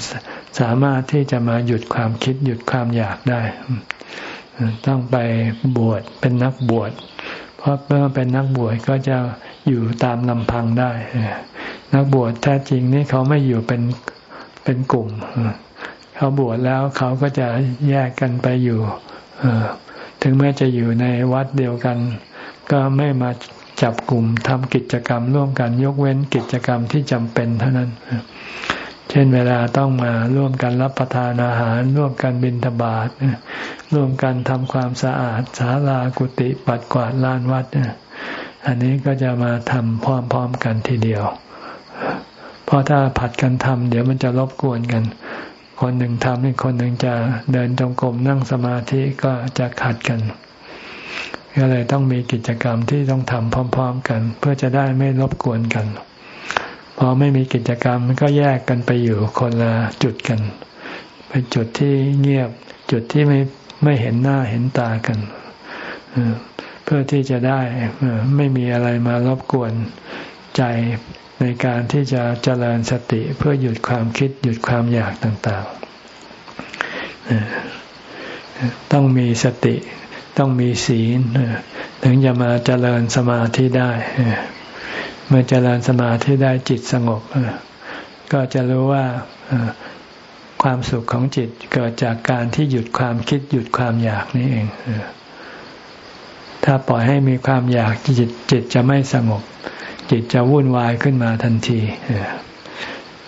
S1: สามารถที่จะมาหยุดความคิดหยุดความอยากได้ ต้องไปบวชเป็นนักบวช เพราะเมื่อเป็นนักบวชก็จะอยู่ตามลำพังได้ นักบวชแท้จริงนี่เขาไม่อยู่เป็นเป็นกลุ่ม เขาบวชแล้วเขาก็จะแยกกันไปอยู่ ถึงแม้จะอยู่ในวัดเดียวกัน ก็ไม่มาจับกลุ่มทำกิจกรรมร่วมกันยกเว้นกิจกรรมที่จำเป็นเท่านั้น เช่นเวลาต้องมาร่วมกันรับประทานอาหาร ร่วมกันบิณฑบาตร่วมกันทำความสะอาดศาลากุฏิปัดกวาดลานวัดอันนี้ก็จะมาทำพร้อมๆกันทีเดียว เพราะถ้าผัดกันทำเดี๋ยวมันจะรบกวนกัน คนหนึ่งทำอีกคนหนึ่งจะเดินจงกรมนั่งสมาธิก็จะขัดกันก็เลยต้องมีกิจกรรมที่ต้องทำพร้อม ๆ กัน เพื่อจะได้ไม่รบกวนกัน พอไม่มีกิจกรรมมันก็แยกกันไปอยู่คนละจุดกัน ไปจุดที่เงียบจุดที่ไม่ไม่เห็นหน้าเห็นตากันเพื่อที่จะได้ไม่มีอะไรมารบกวนใจในการที่จะเจริญสติเพื่อหยุดความคิดหยุดความอยากต่างๆ ต้องมีสติต้องมีศีลถึงจะมาเจริญสมาธิได้ เมื่อเจริญสมาธิได้จิตสงบก็จะรู้ว่าความสุขของจิตเกิดจากการที่หยุดความคิดหยุดความอยากนี่เองถ้าปล่อยให้มีความอยากจิตจิตจะไม่สงบ จิตจะวุ่นวายขึ้นมาทันที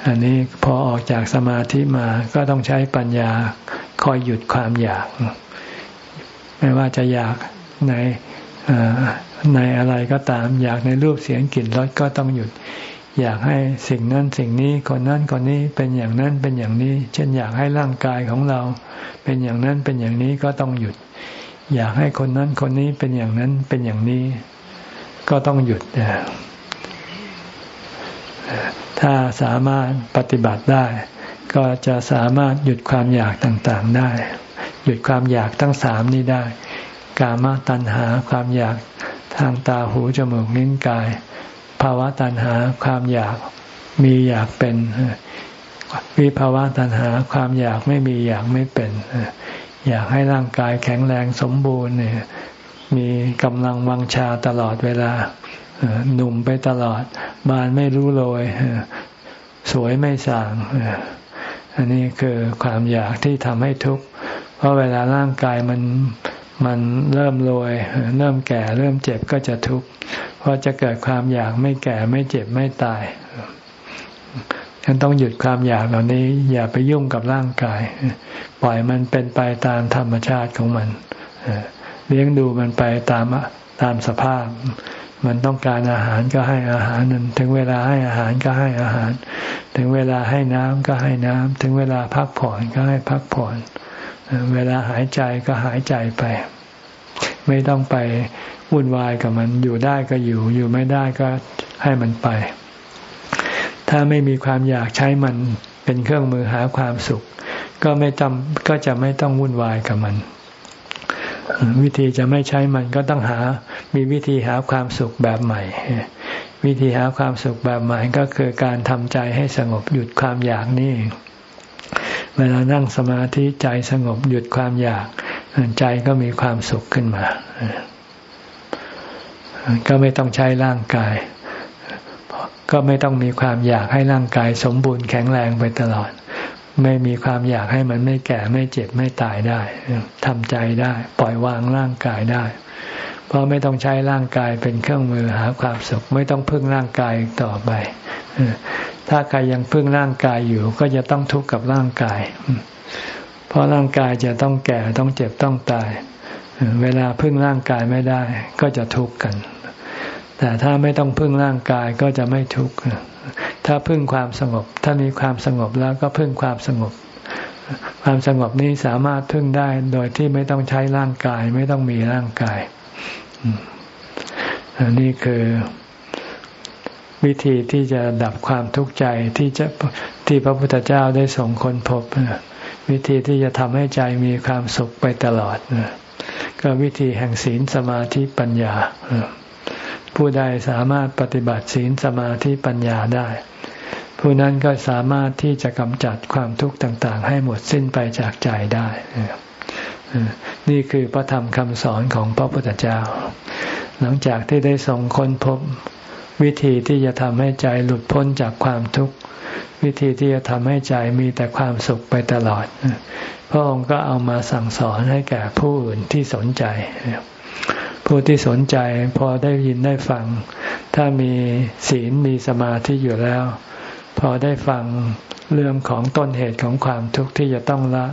S1: อันนี้พอออกจากสมาธิมาก็ต้องใช้ปัญญาคอยหยุดความอยาก ไม่ว่าจะอยากใน ในอะไรก็ตาม อยากในรูปเสียงกลิ่นรสก็ต้องหยุด อยากให้สิ่งนั้นสิ่งนี้คนนั้นคนนี้เป็นอย่างนั้นเป็นอย่างนี้ เช่นอยากให้ร่างกายของเรา เป็นอย่างนั้นเป็นอย่างนี้ก็ต้องหยุด อยากให้คนนั้นคนนี้เป็นอย่างนั้นเป็นอย่างนี้ ก็ต้องหยุดถ้าสามารถปฏิบัติได้ ก็จะสามารถหยุดความอยากต่างๆได้ หยุดความอยากทั้งสามนี้ได้ กามตัณหาความอยาก ทางตาหูจมูกนิ้นกาย ภาวะตัณหาความอยากมีอยากเป็น วิภาวะตัณหาความอยากไม่มีอยากไม่เป็น อยากให้ร่างกายแข็งแรงสมบูรณ์เนี่ยมีกำลังวังชาตลอดเวลาหนุ่มไปตลอด บานไม่รู้โรยสวยไม่สางอันนี้คือความอยากที่ทำให้ทุกข์เพราะเวลาร่างกายมัน มันเริ่มโรยเริ่มแก่ เริ่มเจ็บก็จะทุกข์เพราะจะเกิดความอยากไม่แก่ไม่เจ็บไม่ตายฉันต้องหยุดความอยากเหล่านี้ อย่าไปยุ่งกับร่างกาย ปล่อยมันเป็นไปตามธรรมชาติของมันเลี้ยงดูมันไปตามตามสภาพ มันต้องการอาหารก็ให้อาหารนั่นถึงเวลาให้อาหารก็ให้อาหาร ถึงเวลาให้น้ำก็ให้น้ำถึงเวลาพักผ่อนก็ให้พักผ่อน เวลาหายใจก็หายใจไป ไม่ต้องไปวุ่นวายกับมัน อยู่ได้ก็อยู่ อยู่ไม่ได้ก็ให้มันไป ถ้าไม่มีความอยากใช้มันเป็นเครื่องมือหาความสุข ก็ไม่จำก็จะไม่ต้องวุ่นวายกับมัน วิธีจะไม่ใช้มันก็ต้องหา มีวิธีหาความสุขแบบใหม่ วิธีหาความสุขแบบใหม่ก็คือการทำใจให้สงบหยุดความอยากนี่ เวลานั่งสมาธิใจสงบหยุดความอยาก ใจก็มีความสุขขึ้นมา ก็ไม่ต้องใช้ร่างกาย ก็ไม่ต้องมีความอยากให้ร่างกาย สมบูรณ์แข็งแรงไปตลอด ไม่มีความอยากให้มันไม่แก่ไม่เจ็บไม่ตายได้ทำใจได้ ปล่อยวางร่างกายได้ เพราะไม่ต้องใช้ร่างกายเป็นเครื่องมือหาความสุข ไม่ต้องพึ่งร่างกายต่อไป ถ้าใครยังพึ่งร่างกายอยู่ ก็จะต้องทุกข์กับร่างกาย เพราะร่างกายจะต้องแก่ต้องเจ็บต้องตาย เวลาพึ่งร่างกายไม่ได้ ก็จะทุกข์กัน แต่ถ้าไม่ต้องพึ่งร่างกายก็จะไม่ทุกข์ถ้าพึ่งความสงบ ถ้ามีความสงบแล้วก็พึ่งความสงบ ความสงบนี้สามารถพึ่งได้โดยที่ไม่ต้องใช้ร่างกาย ไม่ต้องมีร่างกายอันนี้คือ วิธีที่จะดับความทุกข์ใจที่จะที่พระพุทธเจ้าได้ส่งคนพบ วิธีที่จะทำให้ใจมีความสุขไปตลอด ก็วิธีแห่งศีลสมาธิปัญญา ผู้ใดสามารถปฏิบัติศีลสมาธิปัญญาได้ ผู้นั้นก็สามารถที่จะกำจัดความทุกข์ต่าง ๆ ให้หมดสิ้นไปจากใจได้นี่คือพระธรรมคำสอนของพระพุทธเจ้า หลังจากที่ได้ส่งคนพบ วิธีที่จะทำให้ใจหลุดพ้นจากความทุกข์ วิธีที่จะทำให้ใจมีแต่ความสุขไปตลอด พระองค์ก็เอามาสั่งสอนให้แก่ผู้อื่นที่สนใจ ผู้ที่สนใจพอได้ยินได้ฟัง ถ้ามีศีลมีสมาธิอยู่แล้ว พอได้ฟังเรื่องของต้นเหตุของความทุกข์ที่จะต้องละ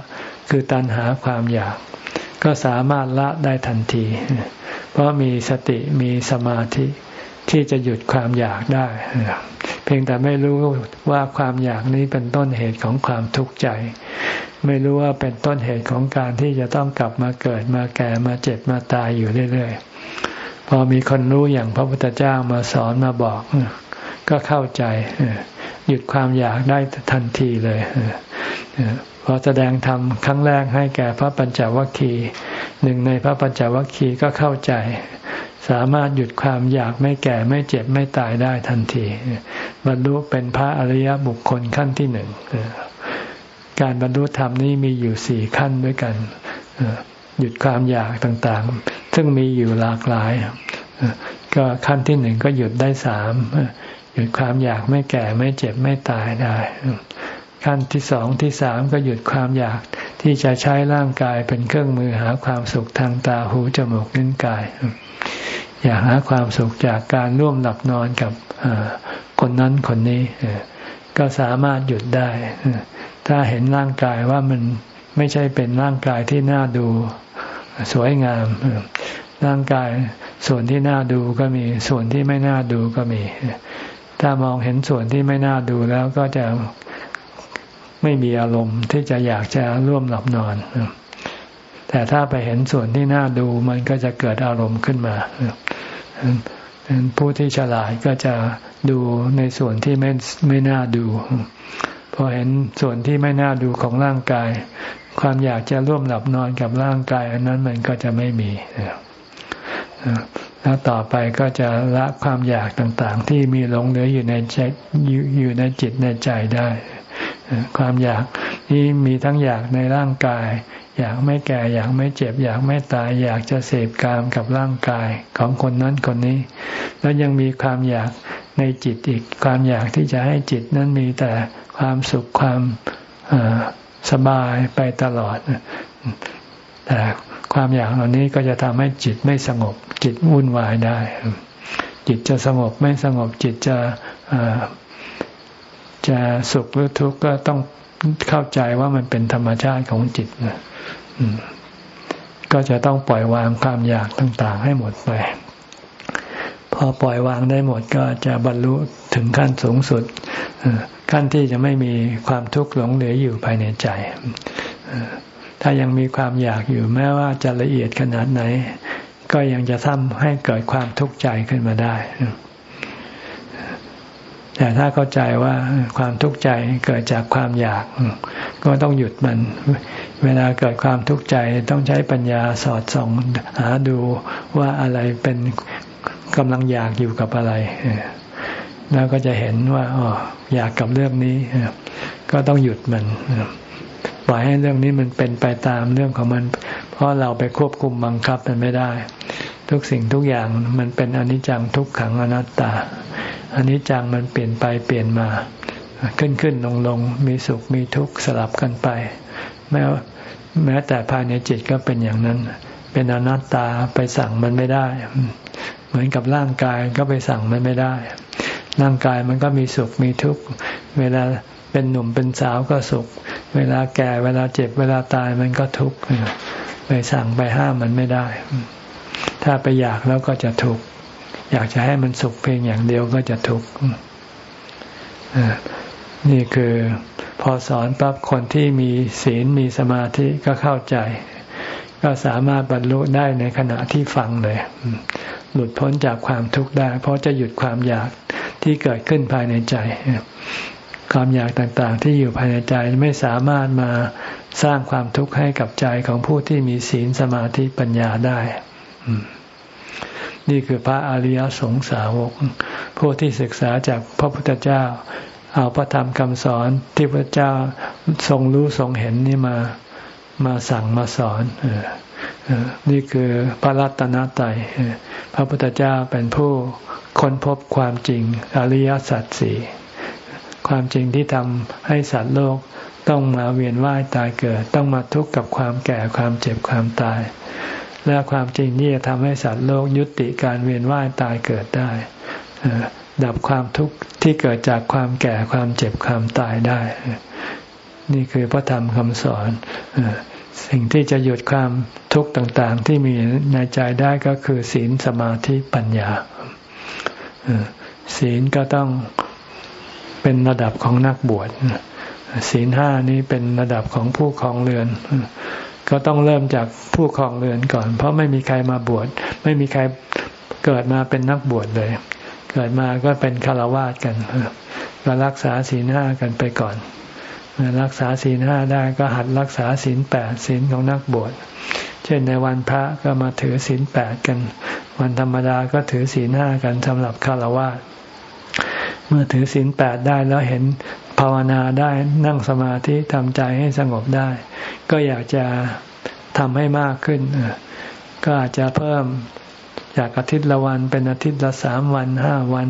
S1: คือตัณหาความอยาก ก็สามารถละได้ทันที เพราะมีสติมีสมาธิ ที่จะหยุดความอยากได้ เพียงแต่ไม่รู้ว่าความอยากนี้เป็นต้นเหตุของความทุกข์ใจ ไม่รู้ว่าเป็นต้นเหตุของการที่จะต้องกลับมาเกิดมาแก่มาเจ็บมาตายอยู่เรื่อยๆ พอมีคนรู้อย่างพระพุทธเจ้ามาสอนมาบอก ก็เข้าใจหยุดความอยากได้ทันทีเลยพอแสดงธรรมครั้งแรกให้แก่พระปัญจวัคคีย์หนึ่งในพระปัญจวัคคีย์ก็เข้าใจ สามารถหยุดความอยากไม่แก่ไม่เจ็บไม่ตายได้ทันที บรรลุเป็นพระอริยบุคคลขั้นที่หนึ่งการบรรลุธรรมนี้มีอยู่สี่ขั้นด้วยกันหยุดความอยากต่างๆ ซึ่งมีอยู่หลากหลาย ก็ขั้นที่หนึ่งก็หยุดได้สามหยุดความอยากไม่แก่ไม่เจ็บไม่ตายได้ ขั้นที่สองที่สามก็หยุดความอยากที่จะใช้ร่างกายเป็นเครื่องมือหาความสุขทางตาหูจมูกนิ้วกาย อยากหาความสุขจากการร่วมหลับนอนกับคนนั้นคนนี้ก็สามารถหยุดได้ ถ้าเห็นร่างกายว่ามันไม่ใช่เป็นร่างกายที่น่าดูสวยงาม ร่างกายส่วนที่น่าดูก็มี ส่วนที่ไม่น่าดูก็มี ถ้ามองเห็นส่วนที่ไม่น่าดูแล้วก็จะไม่มีอารมณ์ที่จะอยากจะร่วมหลับนอน แต่ถ้าไปเห็นส่วนที่น่าดูมันก็จะเกิดอารมณ์ขึ้นมาผู้ที่ฉลาดก็จะดูในส่วนที่ไม่ไม่น่าดูพอเห็นส่วนที่ไม่น่าดูของร่างกาย ความอยากจะร่วมหลับนอนกับร่างกาย อันนั้นมันก็จะไม่มีแล้วต่อไปก็จะละความอยากต่างๆ ที่มีหลงเหลืออยู่ในใจอยู่ในจิตในใจได้ ความอยากนี้มีทั้งอยากในร่างกาย อยากไม่แก่อยากไม่เจ็บ อยากไม่ตาย อยากจะเสพกามกับร่างกายของคนนั้นคนนี้ แล้วยังมีความอยากในจิตอีกความอยากที่จะให้จิตนั้นมีแต่ความสุขความสบายไปตลอดแต่ความอยากเหล่านี้ก็จะทำให้จิตไม่สงบ จิตวุ่นวายได้ จิตจะสงบไม่สงบจิตจะจะสุขหรือทุกข์ก็ต้อง เข้าใจว่ามันเป็นธรรมชาติของจิตนะก็จะต้องปล่อยวางความอยากต่าง ๆ ให้หมดไป พอปล่อยวางได้หมดก็จะบรรลุถึงขั้นสูงสุดขั้นที่จะไม่มีความทุกข์หลงเหลืออยู่ภายในใจถ้ายังมีความอยากอยู่แม้ว่าจะละเอียดขนาดไหน ก็ยังจะทำให้เกิดความทุกข์ใจขึ้นมาได้ แต่ถ้าเข้าใจว่าความทุกข์ใจเกิดจากความอยาก ก็ต้องหยุดมัน เวลาเกิดความทุกข์ใจต้องใช้ปัญญาสอดส่องหาดูว่าอะไรเป็นกำลังอยากอยู่กับอะไร แล้วก็จะเห็นว่าอ๋ออยากกับเรื่องนี้ ก็ต้องหยุดมันปล่อยให้เรื่องนี้มันเป็นไปตามเรื่องของมัน เพราะเราไปควบคุมบังคับมันไม่ได้ ทุกสิ่งทุกอย่างมันเป็นอนิจจังทุกขังอนัตตา อันิจจังมันเปลี่ยนไปเปลี่ยนมา ขึ้นขึ้นลงลงมีสุขมีทุกข์สลับกันไป แม้แม้แต่ภายในจิตก็เป็นอย่างนั้น เป็นอนัตตาไปสั่งมันไม่ได้ เหมือนกับร่างกายก็ไปสั่งมันไม่ได้ ร่างกายมันก็มีสุขมีทุกข์เวลาเป็นหนุ่มเป็นสาวก็สุข เวลาแก่เวลาเจ็บเวลาตายมันก็ทุกข์ไปสั่งไปห้ามมันไม่ได้ ถ้าไปอยากแล้วก็จะทุกข์ อยากจะให้มันสุขเพียงอย่างเดียวก็จะทุกข์นี่คือพอสอนปั๊บคนที่มีศีลมีสมาธิก็เข้าใจ ก็สามารถบรรลุได้ในขณะที่ฟังเลย หลุดพ้นจากความทุกข์ได้ เพราะจะหยุดความอยากที่เกิดขึ้นภายในใจ ความอยากต่างๆ ที่อยู่ภายในใจไม่สามารถมาสร้างความทุกข์ให้กับใจของผู้ที่มีศีลสมาธิปัญญาได้ นี่คือพระอริยสงสาวก ผู้ที่ศึกษาจากพระพุทธเจ้า เอาพระธรรมคำสอนที่พระเจ้าทรงรู้ทรงเห็นนี่มามาสั่งมาสอนนี่คือพระรัตนตรัยพระพุทธเจ้าเป็นผู้ค้นพบความจริงอริยสัจสี่ความจริงที่ทำให้สัตว์โลกต้องมาเวียนว่ายตายเกิด ต้องมาทุกข์กับความแก่ความเจ็บความตาย และความจริงที่จะทำให้สัตว์โลกยุติการเวียนว่ายตายเกิดได้ดับความทุกข์ที่เกิดจากความแก่ความเจ็บความตายได้ นี่คือพระธรรมคำสอน สิ่งที่จะหยุดความทุกข์ต่างๆ ที่มีในใจได้ก็คือ ศีลสมาธิปัญญาศีลก็ต้องเป็นระดับของนักบวชศีลห้านี้เป็นระดับของผู้ครองเรือน ก็ต้องเริ่มจากผู้ครองเรือนก่อน เพราะไม่มีใครมาบวชไม่มีใครเกิดมาเป็นนักบวชเลย เกิดมาก็เป็นฆราวาสกันก็รักษาศีลห้ากันไปก่อน รักษาศีลห้าได้ก็หัดรักษาศีลแปดศีลของนักบวชเช่นในวันพระก็มาถือศีลแปดกัน วันธรรมดาก็ถือศีลห้ากันสำหรับฆราวาสเมื่อถือศีลแปดได้แล้วเห็น ภาวนาได้นั่งสมาธิทำใจให้สงบได้ ก็อยากจะทำให้มากขึ้น ก็อาจจะเพิ่มจากอาทิตย์ละวันเป็นอาทิตย์ละสามวันห้าวัน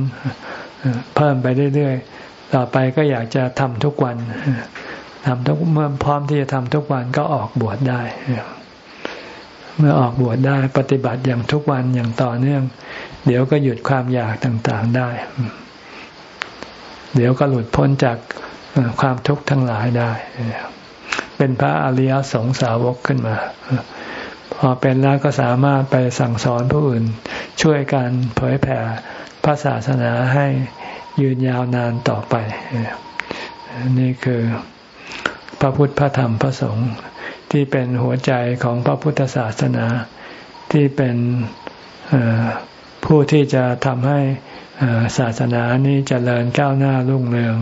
S1: เพิ่มไปเรื่อยๆ ต่อไปก็อยากจะทำทุกวันทำทุกเมื่อพร้อมที่จะทำทุกวันก็ออกบวชได้ เมื่อออกบวชได้ปฏิบัติอย่างทุกวันอย่างต่อเนื่อง เดี๋ยวก็หยุดความอยากต่างๆได้ เดี๋ยวก็หลุดพ้นจากความทุกข์ทั้งหลายได้ เป็นพระอริยสงสาวกขึ้นมา พอเป็นแล้วก็สามารถไปสั่งสอนผู้อื่น ช่วยการเผยแผ่พระศาสนาให้ยืนยาวนานต่อไป นี่คือพระพุทธพระธรรมพระสงฆ์ที่เป็นหัวใจของพระพุทธศาสนาที่เป็นผู้ที่จะทำให้ ศาสนานี้จเจริญก้าวหน้ารุ่งเรือง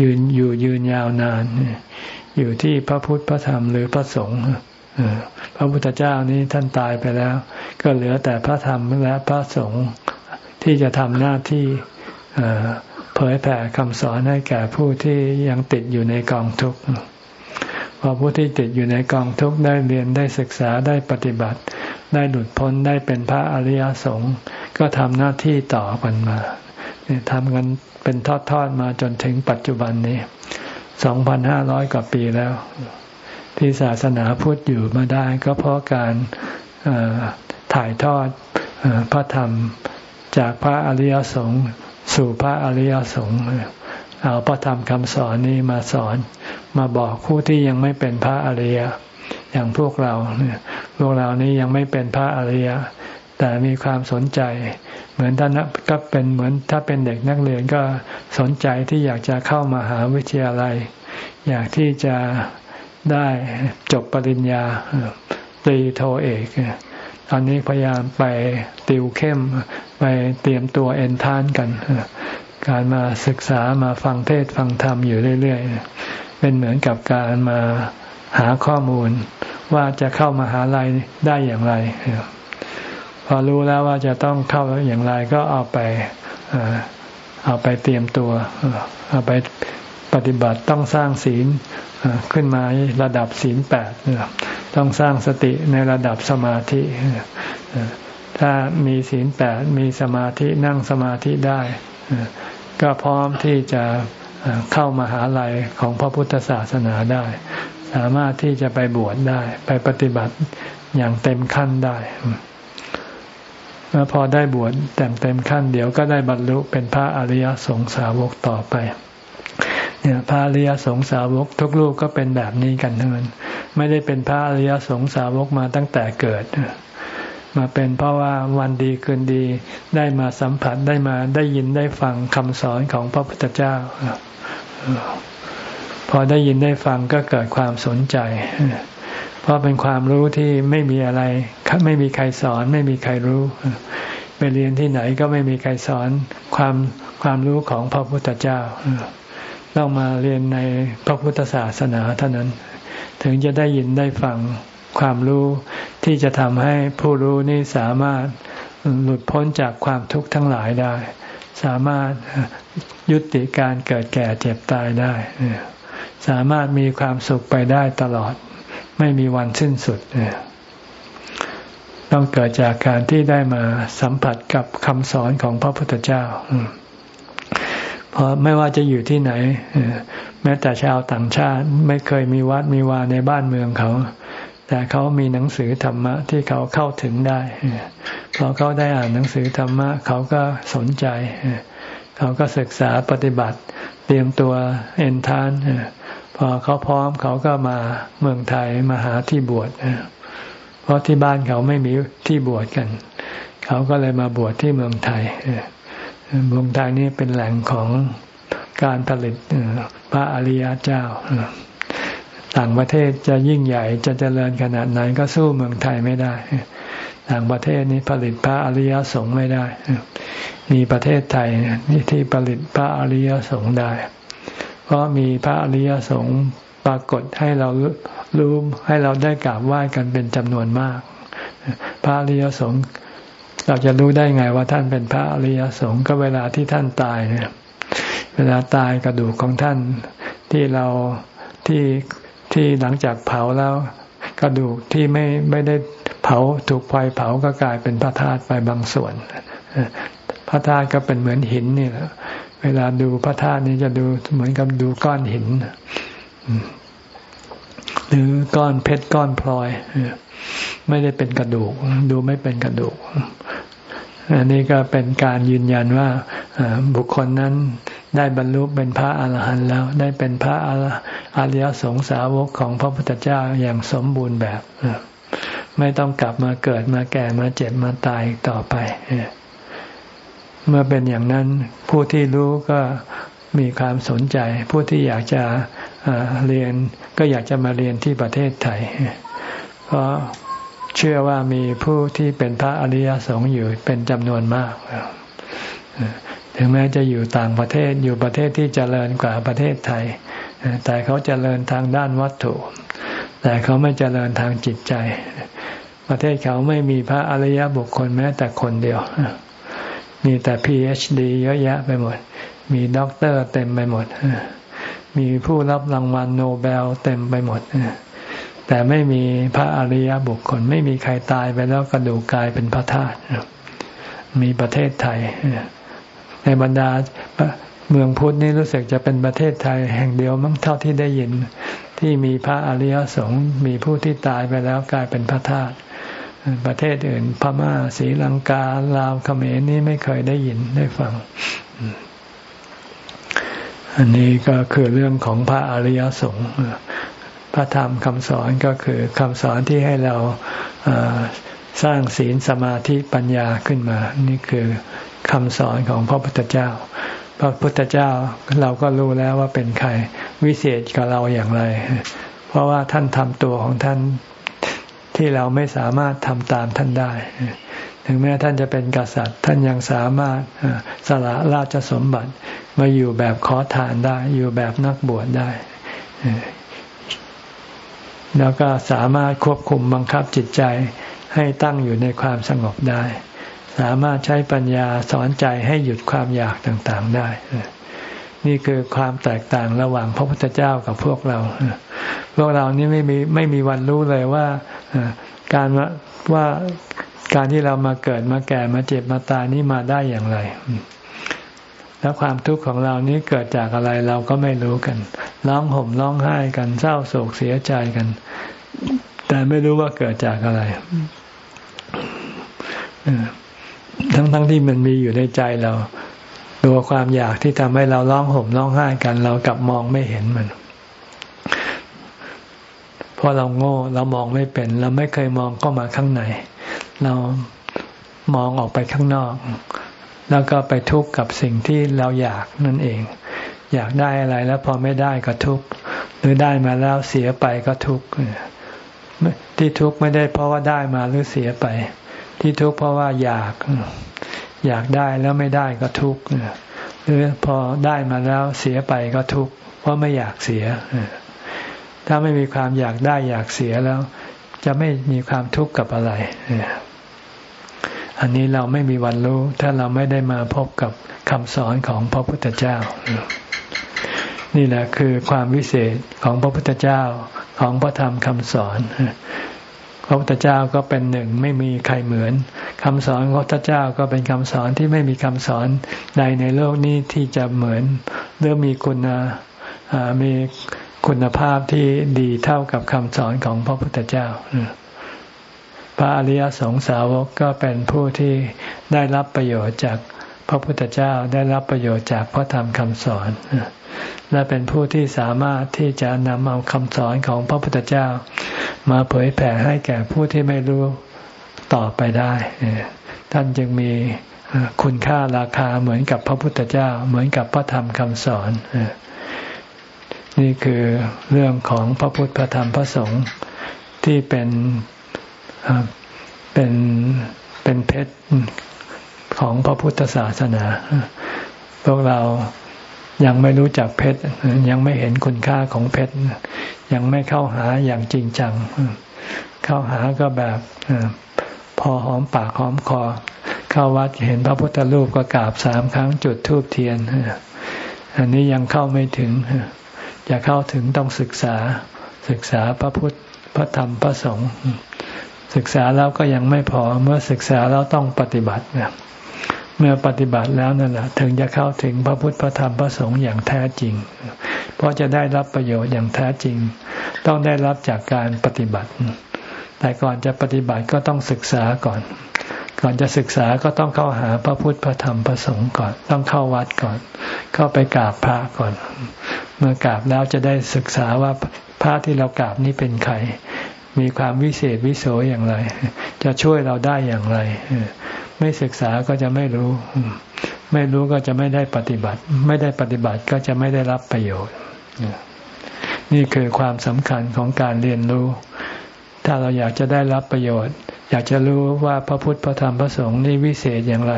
S1: ยืนอยู่ยืนยาวนาน อยู่ที่พระพุทธพระธรรมหรือพระสงฆ์พระพุทธเจ้านี้ท่านตายไปแล้ว ก็เหลือแต่พระธรรมและพระสงฆ์ที่จะทำหน้าที่เผยแผ่คำสอนให้แก่ผู้ที่ยังติดอยู่ในกองทุกข์พอผู้ที่ติดอยู่ในกองทุกข์ได้เรียนได้ศึกษาได้ปฏิบัติ ได้หลุดพ้นได้เป็นพระอริยสงฆ์ ก็ทำหน้าที่ต่อกันมาทำกันเป็นทอดๆมาจนถึงปัจจุบันนี้สองพันห้าร้อยกว่าปีแล้ว ที่ศาสนาพุทธอยู่มาได้ ก็เพราะการถ่ายทอดพระธรรมจากพระอริยสงฆ์สู่พระอริยสงฆ์เอาพระธรรมคำสอนนี้มาสอน มาบอกผู้ที่ยังไม่เป็นพระอริยอย่างพวกเราเนี่ยพวกเรานี้ยังไม่เป็นพระอริย แต่มีความสนใจ เหมือนท่านก็เป็นเหมือนถ้าเป็นเด็กนักเรียนก็สนใจที่อยากจะเข้ามาหาวิทยาลัย อยากที่จะได้จบปริญญาตรีโทเอกตอนนี้พยายามไปติวเข้มไปเตรียมตัวเอนทานกัน การมาศึกษามาฟังเทศฟังธรรมอยู่เรื่อยๆ เป็นเหมือนกับการมาหาข้อมูลว่าจะเข้ามาหาลัยได้อย่างไร อรู้แล้วว่าจะต้องเข้าอย่างไรก็เอาไปเอาไปเตรียมตัว เอาไปปฏิบัติต้องสร้างศีลขึ้นมาระดับศีลแปดต้องสร้างสติในระดับสมาธิถ้ามีศีลแปดมีสมาธินั่งสมาธิได้ ก็พร้อมที่จะเข้ามาหาลัยของพระพุทธศาสนาได้ สามารถที่จะไปบวชได้ ไปปฏิบัติอย่างเต็มขั้นได้ แล้วพอได้บวชเต็มเต็มขั้นเดี๋ยวก็ได้บรรลุเป็นพระอริยสงสาวกต่อไป เนี่ยพระอริยสงสาวกทุกลูกก็เป็นแบบนี้กันทั้งนั้นไม่ได้เป็นพระอริยสงสาวกมาตั้งแต่เกิดมาเป็นเพราะว่าวันดีคืนดีได้มาสัมผัสได้มาได้ยินได้ฟังคำสอนของพระพุทธเจ้า พอได้ยินได้ฟังก็เกิดความสนใจ เพราะเป็นความรู้ที่ไม่มีอะไรไม่มีใครสอน ไม่มีใครรู้ไปเรียนที่ไหนก็ไม่มีใครสอนความความรู้ของพระพุทธเจ้าต้องมาเรียนในพระพุทธศาสนาเท่านั้น ถึงจะได้ยินได้ฟังความรู้ที่จะทำให้ผู้รู้นี่สามารถหลุดพ้นจากความทุกข์ทั้งหลายได้ สามารถยุติการเกิดแก่เจ็บตายได้ สามารถมีความสุขไปได้ตลอด ไม่มีวันสิ้นสุดต้องเกิดจากการที่ได้มาสัมผัสกับคำสอนของพระพุทธเจ้าเพราะไม่ว่าจะอยู่ที่ไหนแม้แต่ชาวต่างชาติไม่เคยมีวัดมีวาในบ้านเมืองเขา แต่เขามีหนังสือธรรมะที่เขาเข้าถึงได้พอเขาได้อ่านหนังสือธรรมะ เขาก็สนใจ เขาก็ศึกษาปฏิบัติ เตรียมตัวเอนทาน พอเขาพร้อมเขาก็มาเมืองไทยมาหาที่บวชเพราะที่บ้านเขาไม่มีที่บวชกัน เขาก็เลยมาบวชที่เมืองไทยเมืองไทยนี้เป็นแหล่งของการผลิตพระอริยเจ้าต่างประเทศจะยิ่งใหญ่จะเจริญขนาดไหนก็สู้เมืองไทยไม่ได้ ต่างประเทศนี้ผลิตพระอริยสงฆ์ไม่ได้ มีประเทศไทยนี่ที่ผลิตพระอริยสงฆ์ได้ เพราะมีพระอริยสงฆ์ปรากฏให้เรารู้ให้เราได้กราบไหว้กันเป็นจำนวนมาก พระอริยสงฆ์เราจะรู้ได้ไงว่าท่านเป็นพระอริยสงฆ์ก็เวลาที่ท่านตายเนี่ยเวลาตายกระดูกของท่านที่เราที่ที่หลังจากเผาแล้ว กระดูกที่ไม่ไม่ได้เผาถูกไฟเผาก็กลายเป็นพระธาตุไปบางส่วนพระธาตุก็เป็นเหมือนหินนี่แหละ เวลาดูพระธาตุนี้จะดูเหมือนกับดูก้อนหิน หรือก้อนเพชรก้อนพลอยไม่ได้เป็นกระดูก ดูไม่เป็นกระดูก อันนี้ก็เป็นการยืนยันว่าบุคคลนั้นได้บรรลุเป็นพระอาหารหันต์แล้ว ได้เป็นพระอริยสงสาวกของพระพุทธเจ้าอย่างสมบูรณ์แบบ ไม่ต้องกลับมาเกิดมาแก่มาเจ็บมาตายต่อไป เมื่อเป็นอย่างนั้นผู้ที่รู้ก็มีความสนใจ ผู้ที่อยากจะเรียนก็อยากจะมาเรียนที่ประเทศไทย เพราะเชื่อว่ามีผู้ที่เป็นพระอริยสงฆ์อยู่เป็นจำนวนมาก ถึงแม้จะอยู่ต่างประเทศอยู่ประเทศที่เจริญกว่าประเทศไทย แต่เขาเจริญทางด้านวัตถุ แต่เขาไม่เจริญทางจิตใจ ประเทศเขาไม่มีพระอริยบุคคลแม้แต่คนเดียว มีแต่ PhD เยอะแยะไปหมด มีด็อกเตอร์เต็มไปหมด มีผู้รับรางวัลโนเบลเต็มไปหมด แต่ไม่มีพระอริยบุคคล ไม่มีใครตายไปแล้วกระดูกกลายเป็นพระธาตุมีประเทศไทย ในบรรดาเมืองพุทธนี่รู้สึกจะเป็นประเทศไทยแห่งเดียวมั้งเท่าที่ได้ยิน ที่มีพระอริยสงฆ์มีผู้ที่ตายไปแล้วกลายเป็นพระธาตุ ประเทศอื่น พม่าศรีลังกา ลาวเขมรนี่ไม่เคยได้ยินได้ฟัง อันนี้ก็คือเรื่องของพระอริยสงฆ์พระธรรมคำสอนก็คือคำสอนที่ให้เราสร้างศีลสมาธิปัญญาขึ้นมา นี่คือคำสอนของพระพุทธเจ้า พระพุทธเจ้าเราก็รู้แล้วว่าเป็นใคร วิเศษกับเราอย่างไร เพราะว่าท่านทำตัวของท่าน ที่เราไม่สามารถทำตามท่านได้ ถึงแม้ท่านจะเป็นกษัตริย์ ท่านยังสามารถสละราชสมบัติมาอยู่แบบขอทานได้ อยู่แบบนักบวชได้ แล้วก็สามารถควบคุมบังคับจิตใจให้ตั้งอยู่ในความสงบได้ สามารถใช้ปัญญาสอนใจให้หยุดความอยากต่างๆได้ นี่คือความแตกต่างระหว่างพระพุทธเจ้ากับพวกเรา พวกเรานี่ไม่มีไม่มีวันรู้เลยว่าการว่าการที่เรามาเกิดมาแก่มาเจ็บมาตายนี่มาได้อย่างไร แล้วความทุกข์ของเรานี้เกิดจากอะไรเราก็ไม่รู้กัน ร้องห่มร้องไห้กันเศร้าโศกเสียใจกัน แต่ไม่รู้ว่าเกิดจากอะไรทั้งๆทที่มันมีอยู่ในใจเรา ตัวความอยากที่ทำให้เราร้องห่มร้องไห้กัน เรากลับมองไม่เห็นมัน เพราะเราโง่เรามองไม่เป็น เราไม่เคยมองเข้ามาข้างใน เรามองออกไปข้างนอก แล้วก็ไปทุกข์กับสิ่งที่เราอยากนั่นเอง อยากได้อะไรแล้วพอไม่ได้ก็ทุกข์หรือได้มาแล้วเสียไปก็ทุกข์ที่ทุกข์ไม่ได้เพราะว่าได้มาหรือเสียไป ที่ทุกข์เพราะว่าอยาก อยากได้แล้วไม่ได้ก็ทุกข์หรือพอได้มาแล้วเสียไปก็ทุกข์เพราะไม่อยากเสีย ถ้าไม่มีความอยากได้อยากเสียแล้ว จะไม่มีความทุกข์กับอะไรอันนี้เราไม่มีวันรู้ ถ้าเราไม่ได้มาพบกับคำสอนของพระพุทธเจ้า นี่แหละคือความวิเศษของพระพุทธเจ้าของพระธรรมคำสอน พระพุทธเจ้าก็เป็นหนึ่งไม่มีใครเหมือนคำสอนของพระเจ้าก็เป็นคำสอนที่ไม่มีคำสอนใดในโลกนี้ที่จะเหมือนเรื่องมีคุณมีคุณภาพที่ดีเท่ากับคำสอนของพระพุทธเจ้าพระอริยสงสาวกก็เป็นผู้ที่ได้รับประโยชน์จากพระพุทธเจ้าได้รับประโยชน์จากพระธรรมคำสอน และเป็นผู้ที่สามารถที่จะนำเอาคำสอนของพระพุทธเจ้า มาเผยแผ่ให้แก่ผู้ที่ไม่รู้ต่อไปได้ ท่านจึงมีคุณค่าราคาเหมือนกับพระพุทธเจ้า เหมือนกับพระธรรมคำสอน นี่คือเรื่องของพระพุทธพระธรรมพระสงฆ์ที่เป็นเป็นเป็นเพชรของพระพุทธศาสนา พวกเรา ยังไม่รู้จักเพชรยังไม่เห็นคุณค่าของเพชรยังไม่เข้าหาอย่างจริงจัง เข้าหาก็แบบพอหอมปากหอมคอ เข้าวัดเห็นพระพุทธรูปก็กราบสามครั้งจุดธูปเทียนอันนี้ยังเข้าไม่ถึงจะเข้าถึงต้องศึกษาศึกษาพระพุทธพระธรรมพระสงฆ์ศึกษาแล้วก็ยังไม่พอเมื่อศึกษาแล้วต้องปฏิบัติเนี่ย เมื่อปฏิบัติแล้วนั่นแหละถึงจะเข้าถึงพระพุทธพระธรรมพระสงฆ์อย่างแท้จริง เพราะจะได้รับประโยชน์อย่างแท้จริง ต้องได้รับจากการปฏิบัติ แต่ก่อนจะปฏิบัติก็ต้องศึกษาก่อน ก่อนจะศึกษาก็ต้องเข้าหาพระพุทธพระธรรมพระสงฆ์ก่อน ต้องเข้าวัดก่อน เข้าไปกราบพระก่อน เมื่อกราบแล้วจะได้ศึกษาว่าพระที่เรากราบนี้เป็นใครมีความวิเศษวิโสอย่างไร จะช่วยเราได้อย่างไร ไม่ศึกษาก็จะไม่รู้ ไม่รู้ก็จะไม่ได้ปฏิบัติ ไม่ได้ปฏิบัติก็จะไม่ได้รับประโยชน์ นี่คือความสำคัญของการเรียนรู้ ถ้าเราอยากจะได้รับประโยชน์ อยากจะรู้ว่าพระพุทธพระธรรมพระสงฆ์นี่วิเศษอย่างไร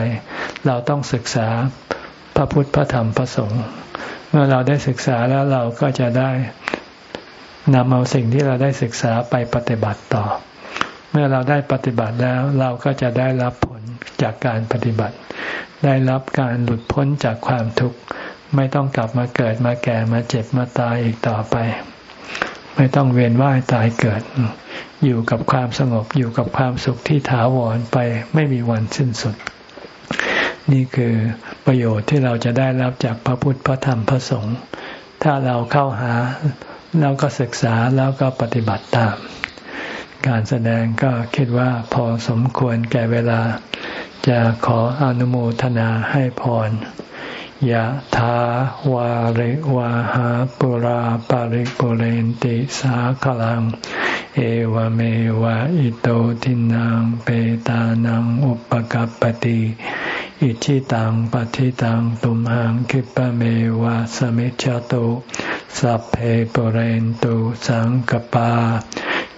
S1: เราต้องศึกษาพระพุทธพระธรรมพระสงฆ์เมื่อเราได้ศึกษาแล้วเราก็จะได้นำเอาสิ่งที่เราได้ศึกษาไปปฏิบัติต่อ เมื่อเราได้ปฏิบัติแล้วเราก็จะได้รับผลจากการปฏิบัติ ได้รับการหลุดพ้นจากความทุกข์ ไม่ต้องกลับมาเกิดมาแก่มาเจ็บมาตายอีกต่อไป ไม่ต้องเวียนว่ายตายเกิด อยู่กับความสงบอยู่กับความสุขที่ถาวรไปไม่มีวันสิ้นสุด นี่คือประโยชน์ที่เราจะได้รับจากพระพุทธพระธรรมพระสงฆ์ถ้าเราเข้าหาแล้วก็ศึกษาแล้วก็ปฏิบัติตาม การแสดงก็คิดว่าพอสมควรแก่เวลา จะขออนุโมทนาให้พรยะถาวาริวาหาปุราปาริปุเรนติสาขลัง เอวเมวะอิโตทินังเปตานังอุปกัรปติอิชิตังปฏิตังตุมหังคิปะเมวะสมิจจตุสัพเพปุเรนตุสังกปา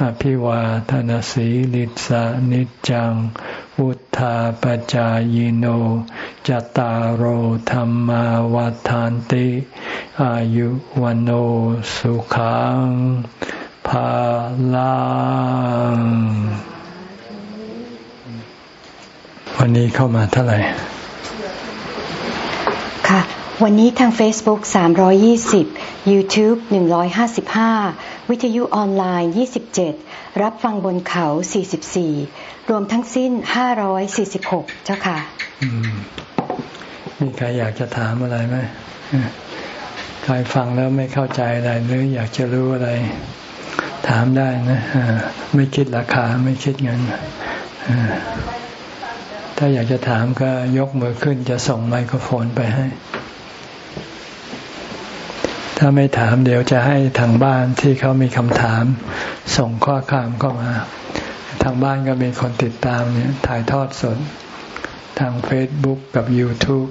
S1: อภิวาทนสีลิสานิจัง วุธาปจายโน จตารโหธรรมวาทานติ อายุวันโอสุขังภาลังวันนี้เข้ามาเท่าไหร่
S2: ค่ะ วันนี้ทาง Facebook 320 YouTube 155 วิทยุออนไลน์ 27 รับฟังบนเขา 44 รวมทั้งสิ้น 546 เจ้าค่ะ
S1: มีใครอยากจะถามอะไรไหมใครฟังแล้วไม่เข้าใจอะไรหรืออยากจะรู้อะไร ถามได้นะไม่คิดราคาไม่คิดเงินถ้าอยากจะถามก็ยกมือขึ้นจะส่งไมโครโฟนไปให้ ถ้าไม่ถามเดี๋ยวจะให้ทางบ้านที่เขามีคำถาม ส่งข้อความเข้ามา ทางบ้านก็มีคนติดตามเนี่ยถ่ายทอดสด ทางเฟซบุ๊กกับ YouTube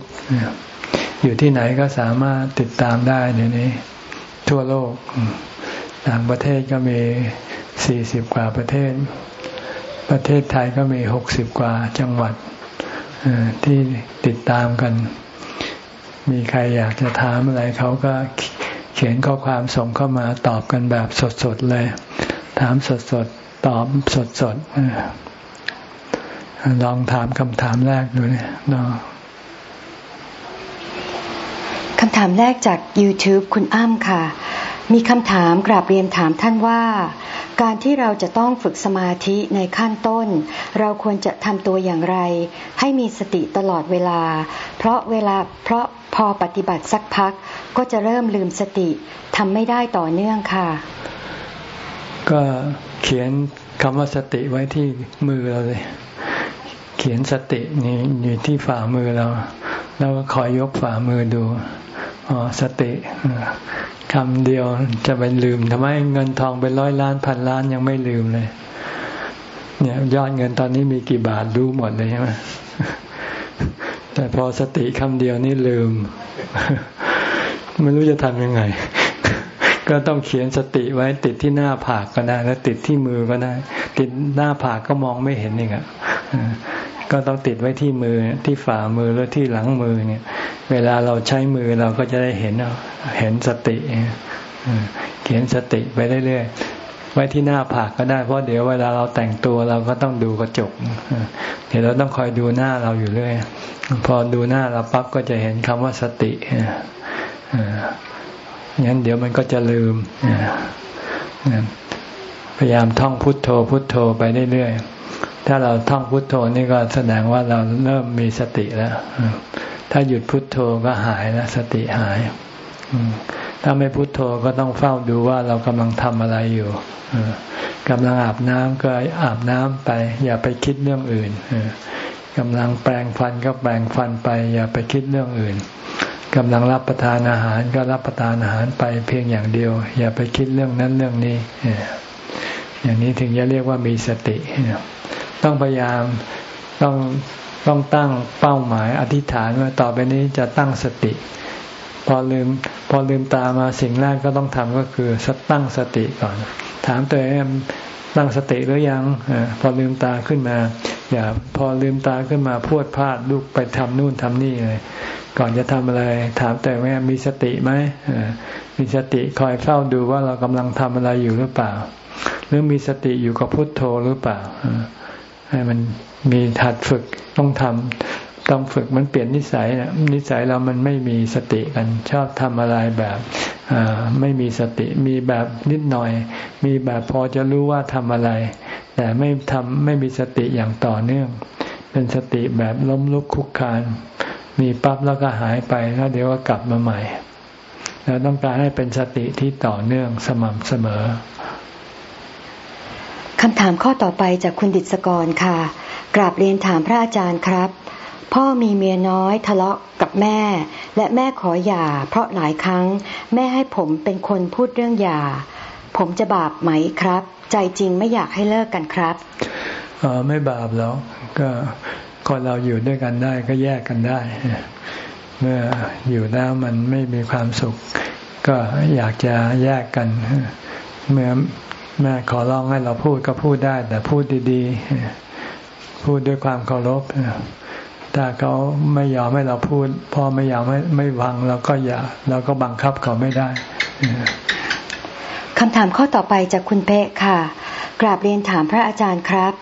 S1: อยู่ที่ไหนก็สามารถติดตามได้เดี๋ยวนี้ ทั่วโลก ต่างประเทศก็มีสี่สิบกว่าประเทศ ประเทศไทยก็มีหกสิบกว่าจังหวัดที่ติดตามกัน มีใครอยากจะถามอะไรเขาก็ ขียนข้อความส่งเข้ามาตอบกันแบบสดๆเลย ถามสดๆ ตอบสดๆลองถามคำถามแรกดูเนี่ย
S2: คำถามแรกจาก YouTube คุณอ้ำค่ะ มีคำถามกราบเรียนถามท่านว่า การที่เราจะต้องฝึกสมาธิในขั้นต้น เราควรจะทำตัวอย่างไร ให้มีสติตลอดเวลา เพราะเวลาเพราะพอปฏิบัติสักพัก ก็จะเริ่มลืมสติทำไม่ได้ต่อเนื่องค่ะ
S1: ก็เขียนคำว่าสติไว้ที่มือเราเลย เขียนสตินี่อยู่ที่ฝ่ามือเรา แล้วก็คอยยกฝ่ามือดูอ๋อสติ คำเดียวจะไปลืมทำไมเงินทองเป็นร้อยล้านพันล้านยังไม่ลืมเลย เนี่ยยอดเงินตอนนี้มีกี่บาทรู้หมดเลยใช่ไหมแต่พอสติคำเดียวนี่ลืม ไม่รู้จะทำยังไง ก็ต้องเขียนสติไว้ติดที่หน้าผากก็ได้ แล้วติดที่มือก็ได้ ติดหน้าผากก็มองไม่เห็นเองอะ ก็ต้องติดไว้ที่มือที่ฝ่ามือหรือที่หลังมือเนี่ย เวลาเราใช้มือเราก็จะได้เห็นเห็นสติเขียนสติไปเรื่อยๆไว้ที่หน้าผากก็ได้เพราะเดี๋ยวเวลาเราแต่งตัวเราก็ต้องดูกระจกเดี๋ยวเราต้องคอยดูหน้าเราอยู่เรื่อยพอดูหน้าเราปั๊บก็จะเห็นคำว่าสติงั้นเดี๋ยวมันก็จะลืมพยายามท่องพุทโธพุทโธไปเรื่อยๆ ถ้าเราท่องพุทโธนี่ก็แสดงว่าเราเริ่มมีสติแล้ว ถ้าหยุดพุทโธก็หายแล้วสติหาย ถ้าไม่พุทโธก็ต้องเฝ้าดูว่าเรากำลังทำอะไรอยู่กำลังอาบน้ำก็อาบน้ำไป อย่าไปคิดเรื่องอื่นกำลังแปรงฟันก็แปรงฟันไป อย่าไปคิดเรื่องอื่นกำลังรับประทานอาหารก็รับประทานอาหารไปเพียงอย่างเดียว อย่าไปคิดเรื่องนั้นเรื่องนี้ อย่างนี้ถึงจะเรียกว่ามีสติ ต้องพยายามต้องต้องตั้งเป้าหมายอธิษฐานว่าต่อไปนี้จะตั้งสติ พอลืมพอลืมตามาสิ่งแรกก็ต้องทำก็คือตั้งสติก่อน ถามตัวเองตั้งสติหรือยังอพอลืมตาขึ้นมา อย่าพอลืมตาขึ้นมาพูดพลาดลุกไปทำนู่นทำนี่เลยก่อนจะทำอะไร ถามต่ว่ามีสติไหมมีสติคอยเฝ้าดูว่าเรากำลังทำอะไรอยู่หรือเปล่า หรือมีสติอยู่กับพุทโธหรือเปล่า มันมีหัดฝึกต้องทำต้องฝึกมันเปลี่ยนนิสัยนะนิสัยเรามันไม่มีสติกัน ชอบทำอะไรแบบไม่มีสติมีแบบนิดหน่อย มีแบบพอจะรู้ว่าทำอะไร แต่ไม่ทำไม่มีสติอย่างต่อเนื่อง เป็นสติแบบล้มลุกคุกคานมีปั๊บแล้วก็หายไปแล้วเดี๋ยวก็กลับมาใหม่เราต้องการให้เป็นสติที่ต่อเนื่องสม่ำเสมอ
S2: คำถามข้อต่อไปจากคุณดิศกรค่ะ กราบเรียนถามพระอาจารย์ครับ พ่อมีเมียน้อยทะเลาะกับแม่ และแม่ขอหย่า เพราะหลายครั้ง แม่ให้ผมเป็นคนพูดเรื่องหย่า ผมจะบาปไหมครับ ใจจริงไม่อยากให้เลิกกันครับ
S1: ออไม่บาปหรอกก็คนเราอยู่ด้วยกันได้ก็แยกกันได้ เมื่ออยู่แล้วมันไม่มีความสุข ก็อยากจะแยกกัน เมื่อ แม่ขอร้องให้เราพูดก็พูดได้ แต่พูดดีๆ พูดด้วยความเคารพถ้าเขาไม่ยอมให้เราพูด พ่อไม่ยอมไม่ไม่วังเราก็อย่าเราก็บังคับเขาไม่ได้
S2: คำถามข้อต่อไปจากคุณเป๊ะค่ะ กราบเรียนถามพระอาจารย์ครับ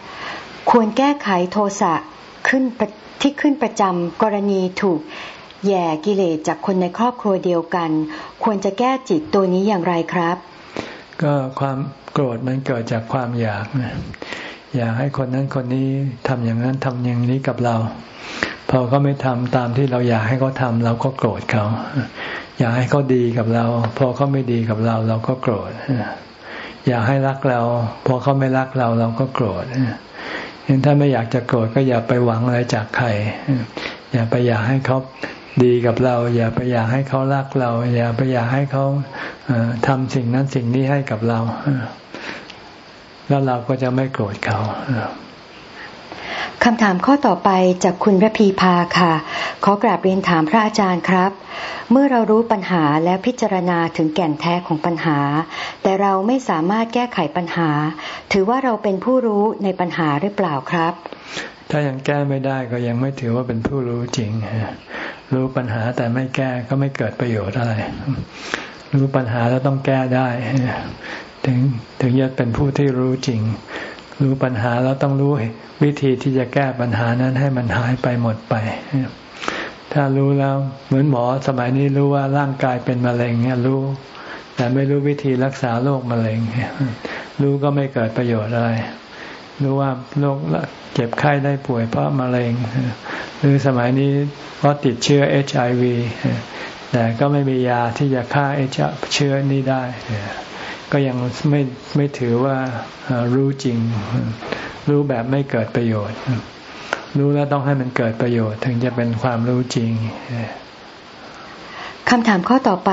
S2: ควรแก้ไขโทสะขึ้นที่ขึ้นประจำกรณีถูกแย่กิเลสจากคนในครอบครัวเดียวกัน ควรจะแก้จิตตัวนี้อย่างไรครับ
S1: ก็ความโกรธมันเกิดจากความอยากอยากให้คนนั้นคนนี้ทำอย่างนั้นทำอย่างนี้กับเรา พอเขาไม่ทำตามที่เราอยากให้เขาทำเราก็โกรธเขาอยากให้เขาดีกับเรา พอเขาไม่ดีกับเรา เราก็โกรธอยากให้รักเรา พอเขาไม่รักเราเราก็โกรธเห็นถ้าไม่อยากจะโกรธก็อย่าไปหวังอะไรจากใคร อย่าไปอยากให้เขา ดีกับเรา อย่าไปอยากให้เขารักเรา อย่าไปอยากให้เขาทำสิ่งนั้นสิ่งนี้ให้กับเรา แล้วเราก็จะไม่โกรธเขา
S2: คำถามข้อต่อไปจากคุณระพีพาค่ะ ขอกราบเรียนถามพระอาจารย์ครับ เมื่อเรารู้ปัญหาและพิจารณาถึงแก่นแท้ของปัญหา แต่เราไม่สามารถแก้ไขปัญหา ถือว่าเราเป็นผู้รู้ในปัญหาหรือเปล่าครับ
S1: ถ้ายังแก้ไม่ได้ก็ยังไม่ถือว่าเป็นผู้รู้จริงรู้ปัญหาแต่ไม่แก้ก็ไม่เกิดประโยชน์อะไร รู้ปัญหาแล้วต้องแก้ได้ ถึงถึงจะเป็นผู้ที่รู้จริง รู้ปัญหาแล้วต้องรู้วิธีที่จะแก้ปัญหานั้นให้มันหายไปหมดไปถ้ารู้แล้วเหมือนหมอสมัยนี้รู้ว่าร่างกายเป็นมะเร็งเนี่ยรู้ แต่ไม่รู้วิธีรักษาโรคมะเร็งรู้ก็ไม่เกิดประโยชน์อะไร รู้ว่าโรคเจ็บไข้ได้ป่วยเพราะมะเร็ง หรือสมัยนี้เพราะติดเชื้อเอชไอวีแต่ก็ไม่มียาที่จะฆ่าเชื้อนี้ได้ ก็ยังไม่ไม่ถือว่ารู้จริง รู้แบบไม่เกิดประโยชน์ รู้แล้วต้องให้มันเกิดประโยชน์ ถึงจะเป็นความรู้จริง
S2: คำถามข้อต่อไป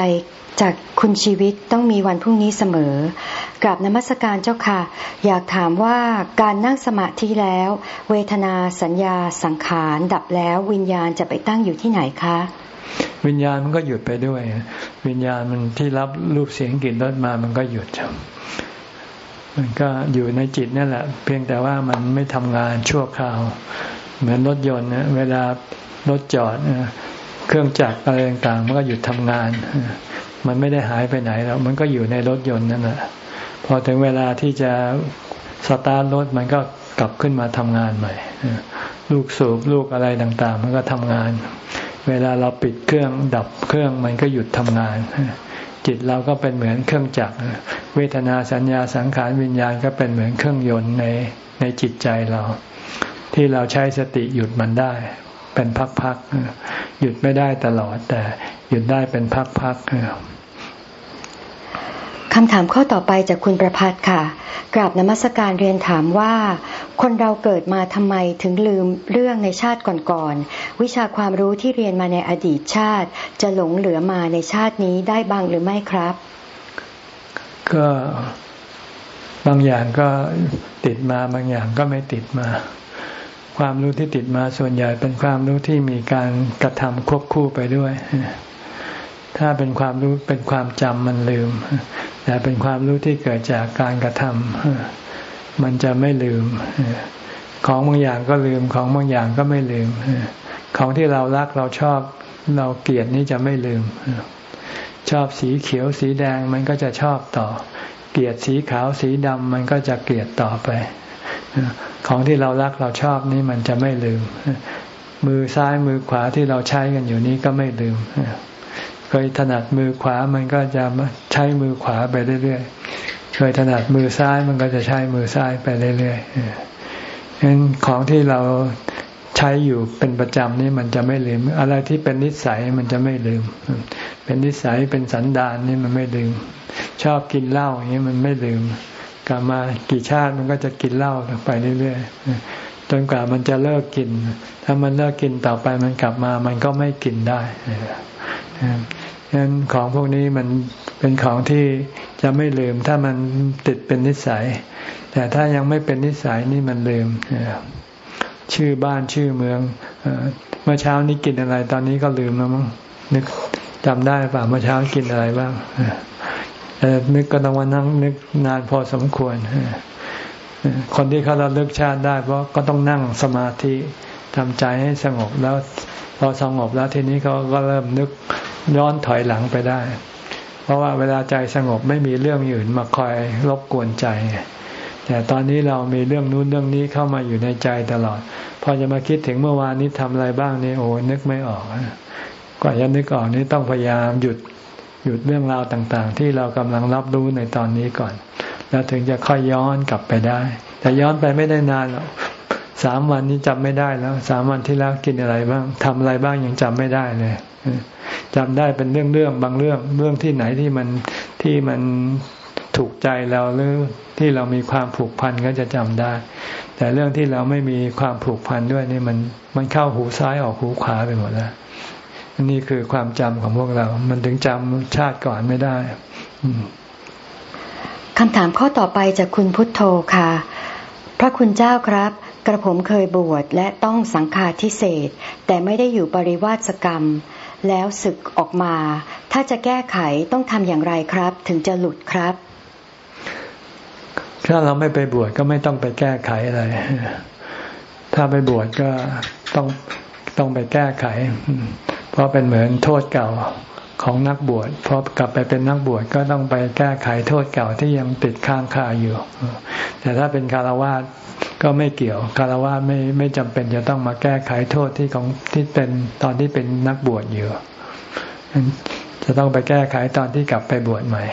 S2: จากคุณชีวิตต้องมีวันพรุ่งนี้เสมอกับนมัสการเจ้าค่ะ อยากถามว่าการนั่งสมาธิแล้ว เวทนาสัญญาสังขารดับแล้ววิญญาณจะไปตั้งอยู่ที่ไหนคะ
S1: วิญญาณมันก็หยุดไปด้วย วิญญาณมันที่รับรูปเสียงกลิ่นรสมามันก็หยุดมันก็อยู่ในจิตนั่นแหละ เพียงแต่ว่ามันไม่ทำงานชั่วคราว เหมือนรถยนต์นะเวลารถจอดเครื่องจักรอะไรต่างๆมันก็หยุดทำงาน มันไม่ได้หายไปไหนแล้ว มันก็อยู่ในรถยนต์นั่นแหละพอถึงเวลาที่จะสตาร์ทรถมันก็กลับขึ้นมาทำงานใหม่ลูกสูบลูกอะไรต่าง ๆ มันก็ทำงาน เวลาเราปิดเครื่องดับเครื่องมันก็หยุดทำงาน จิตเราก็เป็นเหมือนเครื่องจักร เวทนาสัญญาสังขารวิญญาณก็เป็นเหมือนเครื่องยนต์ในในจิตใจเรา ที่เราใช้สติหยุดมันได้ เป็นพักๆหยุดไม่ได้ตลอดแต่หยุดได้เป็นพักๆ
S2: คำถามข้อต่อไปจากคุณประพัฒค่ะ กราบนมัสการเรียนถามว่า คนเราเกิดมาทำไมถึงลืมเรื่องในชาติก่อนๆ วิชาความรู้ที่เรียนมาในอดีตชาติ จะหลงเหลือมาในชาตินี้ได้บ้างหรือไม่ครับ
S1: ก็บางอย่างก็ติดมาบางอย่างก็ไม่ติดมา ความรู้ที่ติดมาส่วนใหญ่เป็นความรู้ที่มีการกระทำควบคู่ไปด้วยถ้าเป็นความรู้เป็นความจำมันลืม แต่เป็นความรู้ที่เกิดจากการกระทำมันจะไม่ลืม ของบางอย่างก็ลืมของบางอย่างก็ไม่ลืม ของที่เรารักเราชอบเราเกลียดนี่จะไม่ลืม ชอบสีเขียวสีแดงมันก็จะชอบต่อ เกลียดสีขาวสีดำมันก็จะเกลียดต่อไป ของที่เรารักเราชอบนี่มันจะไม่ลืม มือซ้ายมือขวาที่เราใช้กันอยู่นี้ก็ไม่ลืม เคยถนัดมือขวามันก็จะใช้มือขวาไปเรื่อยๆ เคยถนัดมือซ้ายมันก็จะใช้มือซ้ายไปเรื่อยๆฉะนั้นของที่เราใช้อยู่เป็นประจำนี่มันจะไม่ลืม อะไรที่เป็นนิสัยมันจะไม่ลืม เป็นนิสัยเป็นสันดานนี่มันไม่ลืม ชอบกินเหล้าอย่างนี้มันไม่ลืมกลับมากี่ชาติมันก็จะกินเหล้าไปเรื่อยๆจนกว่ามันจะเลิกกิน ถ้ามันเลิกกินต่อไปมันกลับมา มันก็ไม่กินได้ ฉะนั้นของพวกนี้มันเป็นของที่จะไม่ลืม ถ้ามันติดเป็นนิสัย แต่ถ้ายังไม่เป็นนิสัยนี่มันลืม ชื่อบ้านชื่อเมืองเมื่อเช้านี้กินอะไร ตอนนี้ก็ลืมแล้วมั้งนึกจำได้ป่ะเมื่อเช้ากินอะไรบ้างนึกก็ต้องมานั่งนึกนานพอสมควรคนที่เขาระลึกชาติได้ เพราะก็ต้องนั่งสมาธิทำใจให้สงบแล้ว พอสงบแล้วทีนี้เขาก็เริ่มนึกย้อนถอยหลังไปได้ เพราะว่าเวลาใจสงบไม่มีเรื่องอื่นมาคอยรบกวนใจแต่ตอนนี้เรามีเรื่องนู้นเรื่องนี้เข้ามาอยู่ในใจตลอด พอจะมาคิดถึงเมื่อวานนี้ทำอะไรบ้างนี่โอ้นึกไม่ออกกว่าจะนึกออกนี่ต้องพยายามหยุดหยุดเรื่องราวต่างๆ ที่เรากำลังรับรู้ในตอนนี้ก่อน แล้วถึงจะค่อยย้อนกลับไปได้ แต่ย้อนไปไม่ได้นานหรอก สามวันนี้จำไม่ได้แล้วสามวันที่แล้วกินอะไรบ้างทำอะไรบ้างยังจำไม่ได้เลยจำได้เป็นเรื่องเรื่องบางเรื่องเรื่องที่ไหนที่มันที่มันถูกใจเราหรือที่เรามีความผูกพันก็จะจำได้ แต่เรื่องที่เราไม่มีความผูกพันด้วยนี่มันมันเข้าหูซ้ายออกหูขวาไปหมดแล้วนี่คือความจำของพวกเรา มันถึงจำชาติก่อนไม่ได้
S2: คำถามข้อต่อไปจากคุณพุทโธค่ะ พระคุณเจ้าครับ กระผมเคยบวชและต้องสังฆาทิเศษแต่ไม่ได้อยู่ปริวาสกรรม แล้วศึกออกมา ถ้าจะแก้ไขต้องทำอย่างไรครับ ถึงจะหลุดครับ
S1: ถ้าเราไม่ไปบวชก็ไม่ต้องไปแก้ไขอะไร ถ้าไปบวชก็ต้องต้องไปแก้ไข เพราะเป็นเหมือนโทษเก่า ของนักบวชพอกลับไปเป็นนักบวชก็ต้องไปแก้ไขโทษเก่าที่ยังติดค้างคาอยู่ แต่ถ้าเป็นคารวะก็ไม่เกี่ยวคารวะไม่ไม่จำเป็นจะต้องมาแก้ไขโทษที่ของที่เป็นตอนที่เป็นนักบวชอยู่จะต้องไปแก้ไขตอนที่กลับไปบวชใหม่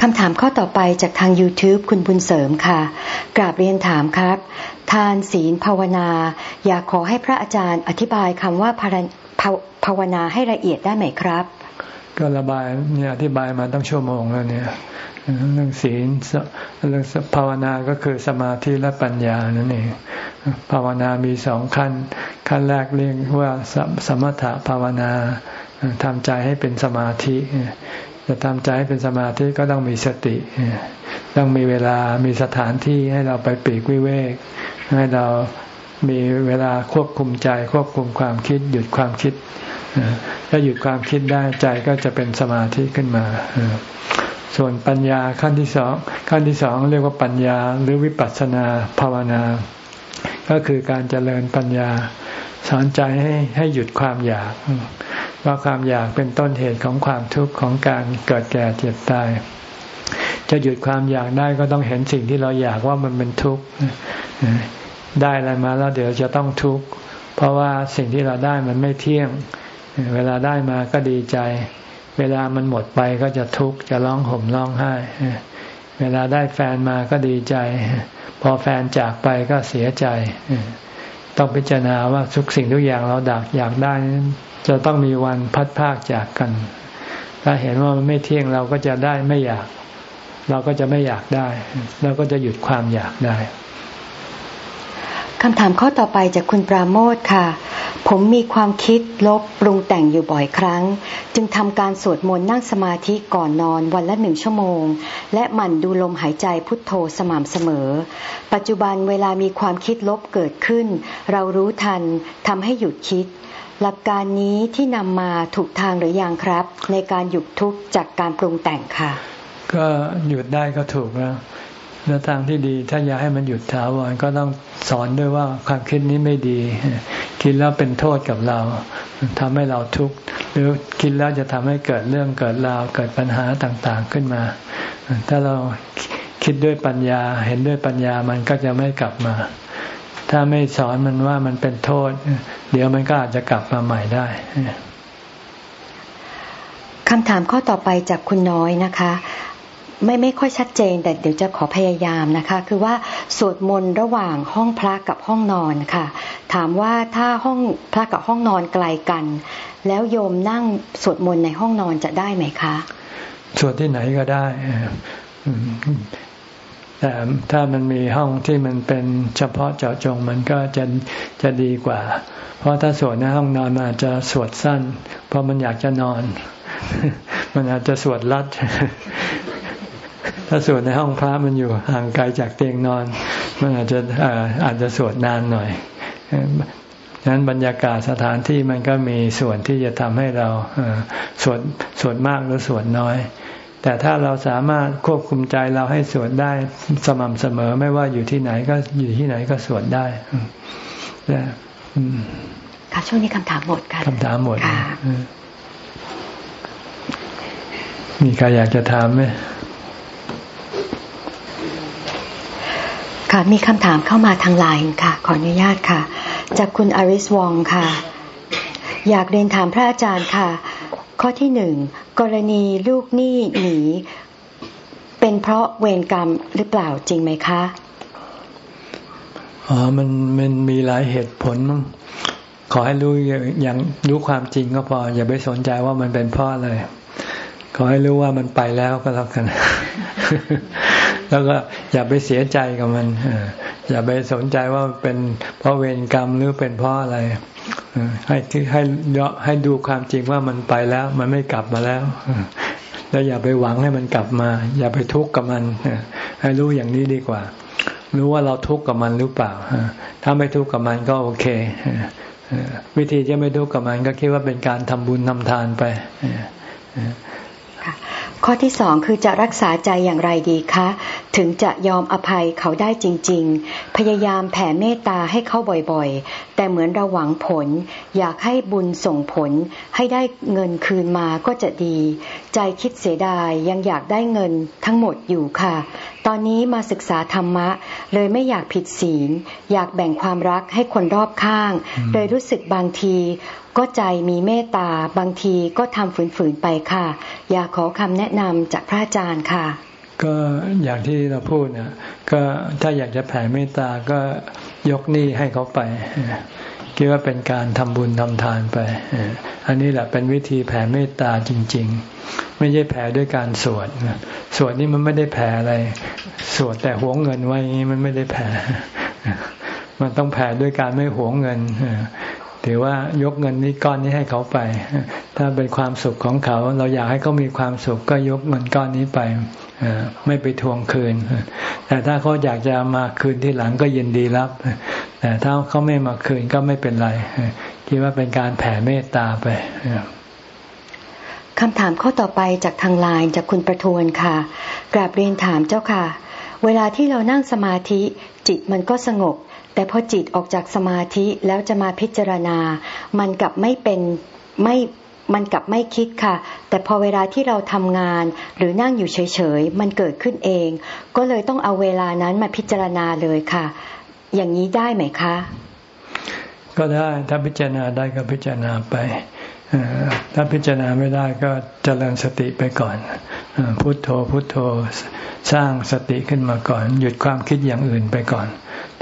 S2: คำถามข้อต่อไปจากทาง YouTube คุณบุญเสริมค่ะ กราบเรียนถามครับ ทานศีลภาวนา อยากขอให้พระอาจารย์อธิบายคำว่าภา ภาวนาให้ละเอียดได้ไหมครับ
S1: ก็ระบายเนี่ยอธิบายมาตั้งชั่วโมงแล้วเนี่ยเรื่องศีลเรื่องภาวนาก็คือสมาธิและปัญญานั่นเองภาวนามีสองขั้น ขั้นแรกเรียกว่าสมถะภาวนาทำใจให้เป็นสมาธิจะทำใจให้เป็นสมาธิก็ต้องมีสติ ต้องมีเวลามีสถานที่ให้เราไปปีกวิเวก ให้เรา มีเวลาควบคุมใจ ควบคุมความคิด หยุดความคิดถ้าหยุดความคิดได้ใจก็จะเป็นสมาธิขึ้นมา ส่วนปัญญาขั้นที่สองขั้นที่สองเรียกว่าปัญญาหรือวิปัสสนาภาวนา ก็คือการเจริญปัญญา สอนใจให้ให้หยุดความอยาก ว่าความอยากเป็นต้นเหตุของความทุกข์ของการเกิดแก่เจ็บตายจะหยุดความอยากได้ก็ต้องเห็นสิ่งที่เราอยากว่ามันเป็นทุกข์ ได้อะไรมาแล้วเดี๋ยวจะต้องทุกข์เพราะว่าสิ่งที่เราได้มันไม่เที่ยง เวลาได้มาก็ดีใจ เวลามันหมดไปก็จะทุกข์จะร้องห่มร้องไห้ เวลาได้แฟนมาก็ดีใจ พอแฟนจากไปก็เสียใจ ต้องพิจารณาว่าทุกสิ่งทุกอย่างเราดักอยากได้ จะต้องมีวันพัดพากจากกัน ถ้าเห็นว่ามันไม่เที่ยงเราก็จะได้ไม่อยาก เราก็จะไม่อยากได้ เราก็จะหยุดความอยากได้
S2: คำถามข้อต่อไปจากคุณปราโมทค่ะ ผมมีความคิดลบปรุงแต่งอยู่บ่อยครั้ง จึงทำการสวดมนต์นั่งสมาธิก่อนนอนวันละหนึ่งชั่วโมง และหมั่นดูลมหายใจพุทโธสม่ำเสมอ ปัจจุบันเวลามีความคิดลบเกิดขึ้น เรารู้ทันทำให้หยุดคิด หลักการนี้ที่นำมาถูกทางหรือยังครับ ในการหยุดทุกข์จากการปรุงแต่งค่ะ
S1: ก็หยุดได้ก็ถูกแล้ว แล้วทางที่ดีถ้าอยากให้มันหยุดถาวรก็ต้องสอนด้วยว่าความคิดนี้ไม่ดี คิดแล้วเป็นโทษกับเราทำให้เราทุกข์หรือคิดแล้วจะทำให้เกิดเรื่องเกิดราวเกิดปัญหาต่างๆขึ้นมา ถ้าเราคิดด้วยปัญญาเห็นด้วยปัญญามันก็จะไม่กลับมา ถ้าไม่สอนมันว่ามันเป็นโทษ เดี๋ยวมันก็อาจจะกลับมาใหม่ได้
S2: คำถามข้อต่อไปจากคุณน้อยนะคะ ไม่ไม่ค่อยชัดเจน แต่เดี๋ยวจะขอพยายามนะคะ คือว่าสวดมนต์ระหว่างห้องพระกับห้องนอนค่ะ ถามว่าถ้าห้องพระกับห้องนอนไกลกัน แล้วโยมนั่งสวดมนต์ในห้องนอนจะได้ไหมคะ
S1: สวดที่ไหนก็ได้แต่ถ้ามันมีห้องที่มันเป็นเฉพาะเจาะจงมันก็จะจะดีกว่า เพราะถ้าสวดในห้องนอนมันอาจจะสวดสั้น เพราะมันอยากจะนอน มันอาจจะสวดลัด ถ้าสวดในห้องพระมันอยู่ห่างไกลจากเตียงนอน มันอาจจะอาจจะสวดนานหน่อยฉะนั้นบรรยากาศสถานที่มันก็มีส่วนที่จะทำให้เราสวดสวดมากหรือสวดน้อย แต่ถ้าเราสามารถควบคุมใจเราให้สวดได้สม่ำเสมอไม่ว่าอยู่ที่ไหนก็อยู่ที่ไหนก็สวดได้
S2: ค่ะช่วงนี้คำถามหมดค่ะ
S1: คำถามหมดมีใครอยากจะถามไหม
S2: ค่ะ มีคำถามเข้ามาทางไลน์ค่ะ ขออนุญาตค่ะ จากคุณอริสวองค่ะ อยากเรียนถามพระอาจารย์ค่ะ ข้อที่หนึ่งกรณีลูกหนี้หนี เป็นเพราะเวรกรรมหรือเปล่าจริงไหมคะ
S1: อ๋อมันมันมีหลายเหตุผลมั้งขอให้รู้อย่างรู้ความจริงก็พอ อย่าไปสนใจว่ามันเป็นเพราะอะไร ขอให้รู้ว่ามันไปแล้วก็แล้วกัน แล้วก็อย่าไปเสียใจกับมันอย่าไปสนใจว่าเป็นเพราะเวรกรรมหรือเป็นเพราะอะไรให้ให้ให้ดูความจริงว่ามันไปแล้ว มันไม่กลับมาแล้วแล้วอย่าไปหวังให้มันกลับมา อย่าไปทุกข์กับมันให้รู้อย่างนี้ดีกว่า รู้ว่าเราทุกข์กับมันหรือเปล่าถ้าไม่ทุกข์กับมันก็โอเควิธีจะไม่ทุกข์กับมันก็คิดว่าเป็นการทำบุญทำทานไป
S2: ข้อที่สองคือจะรักษาใจอย่างไรดีคะ ถึงจะยอมอภัยเขาได้จริง ๆ พยายามแผ่เมตตาให้เขาบ่อยๆ แต่เหมือนเราหวังผล อยากให้บุญส่งผล ให้ได้เงินคืนมาก็จะดี ใจคิดเสียดายยังอยากได้เงินทั้งหมดอยู่ค่ะ ตอนนี้มาศึกษาธรรมะ เลยไม่อยากผิดศีล อยากแบ่งความรักให้คนรอบข้างเลยรู้สึกบางที ก็ใจมีเมตตาบางทีก็ทำฝืนๆไปค่ะ อยากขอคำแนะนำจากพระอาจารย์ค่ะ
S1: ก็อย่างที่เราพูดนี่ยก็ถ้าอยากจะแผ่เมตตาก็ยกหนี้ให้เขาไปคิดว่าเป็นการทำบุญทำทานไป อันนี้แหละเป็นวิธีแผ่เมตตาจริง ๆ ไม่ใช่แผ่ด้วยการสวด สวดนี่มันไม่ได้แผ่อะไร สวดแต่หวงเงินไว้มันไม่ได้แผ่ มันต้องแผ่ด้วยการไม่หวงเงิน ถือว่ายกเงินนี้ก้อนนี้ให้เขาไป ถ้าเป็นความสุขของเขา เราอยากให้เขามีความสุขก็ยกเงินก้อนนี้ไปไม่ไปทวงคืน แต่ถ้าเขาอยากจะมาคืนที่หลังก็ยินดีรับ แต่ถ้าเขาไม่มาคืนก็ไม่เป็นไร คิดว่าเป็นการแผ่เมตตาไป
S2: คำถามข้อต่อไปจากทางไลน์จากคุณประทวนค่ะ กราบเรียนถามเจ้าค่ะ เวลาที่เรานั่งสมาธิ จิตมันก็สงบ แต่พอจิตออกจากสมาธิแล้วจะมาพิจารณา มันกลับไม่เป็นไม่มันกลับไม่คิดค่ะ แต่พอเวลาที่เราทำงานหรือนั่งอยู่เฉยๆ มันเกิดขึ้นเอง ก็เลยต้องเอาเวลานั้นมาพิจารณาเลยค่ะ อย่างนี้ได้ไหมคะ
S1: ก็ได้ถ้าพิจารณาได้ก็พิจารณาไปถ้าพิจารณาไม่ได้ก็เจริญสติไปก่อนพุทโธพุทโธสร้างสติขึ้นมาก่อน หยุดความคิดอย่างอื่นไปก่อน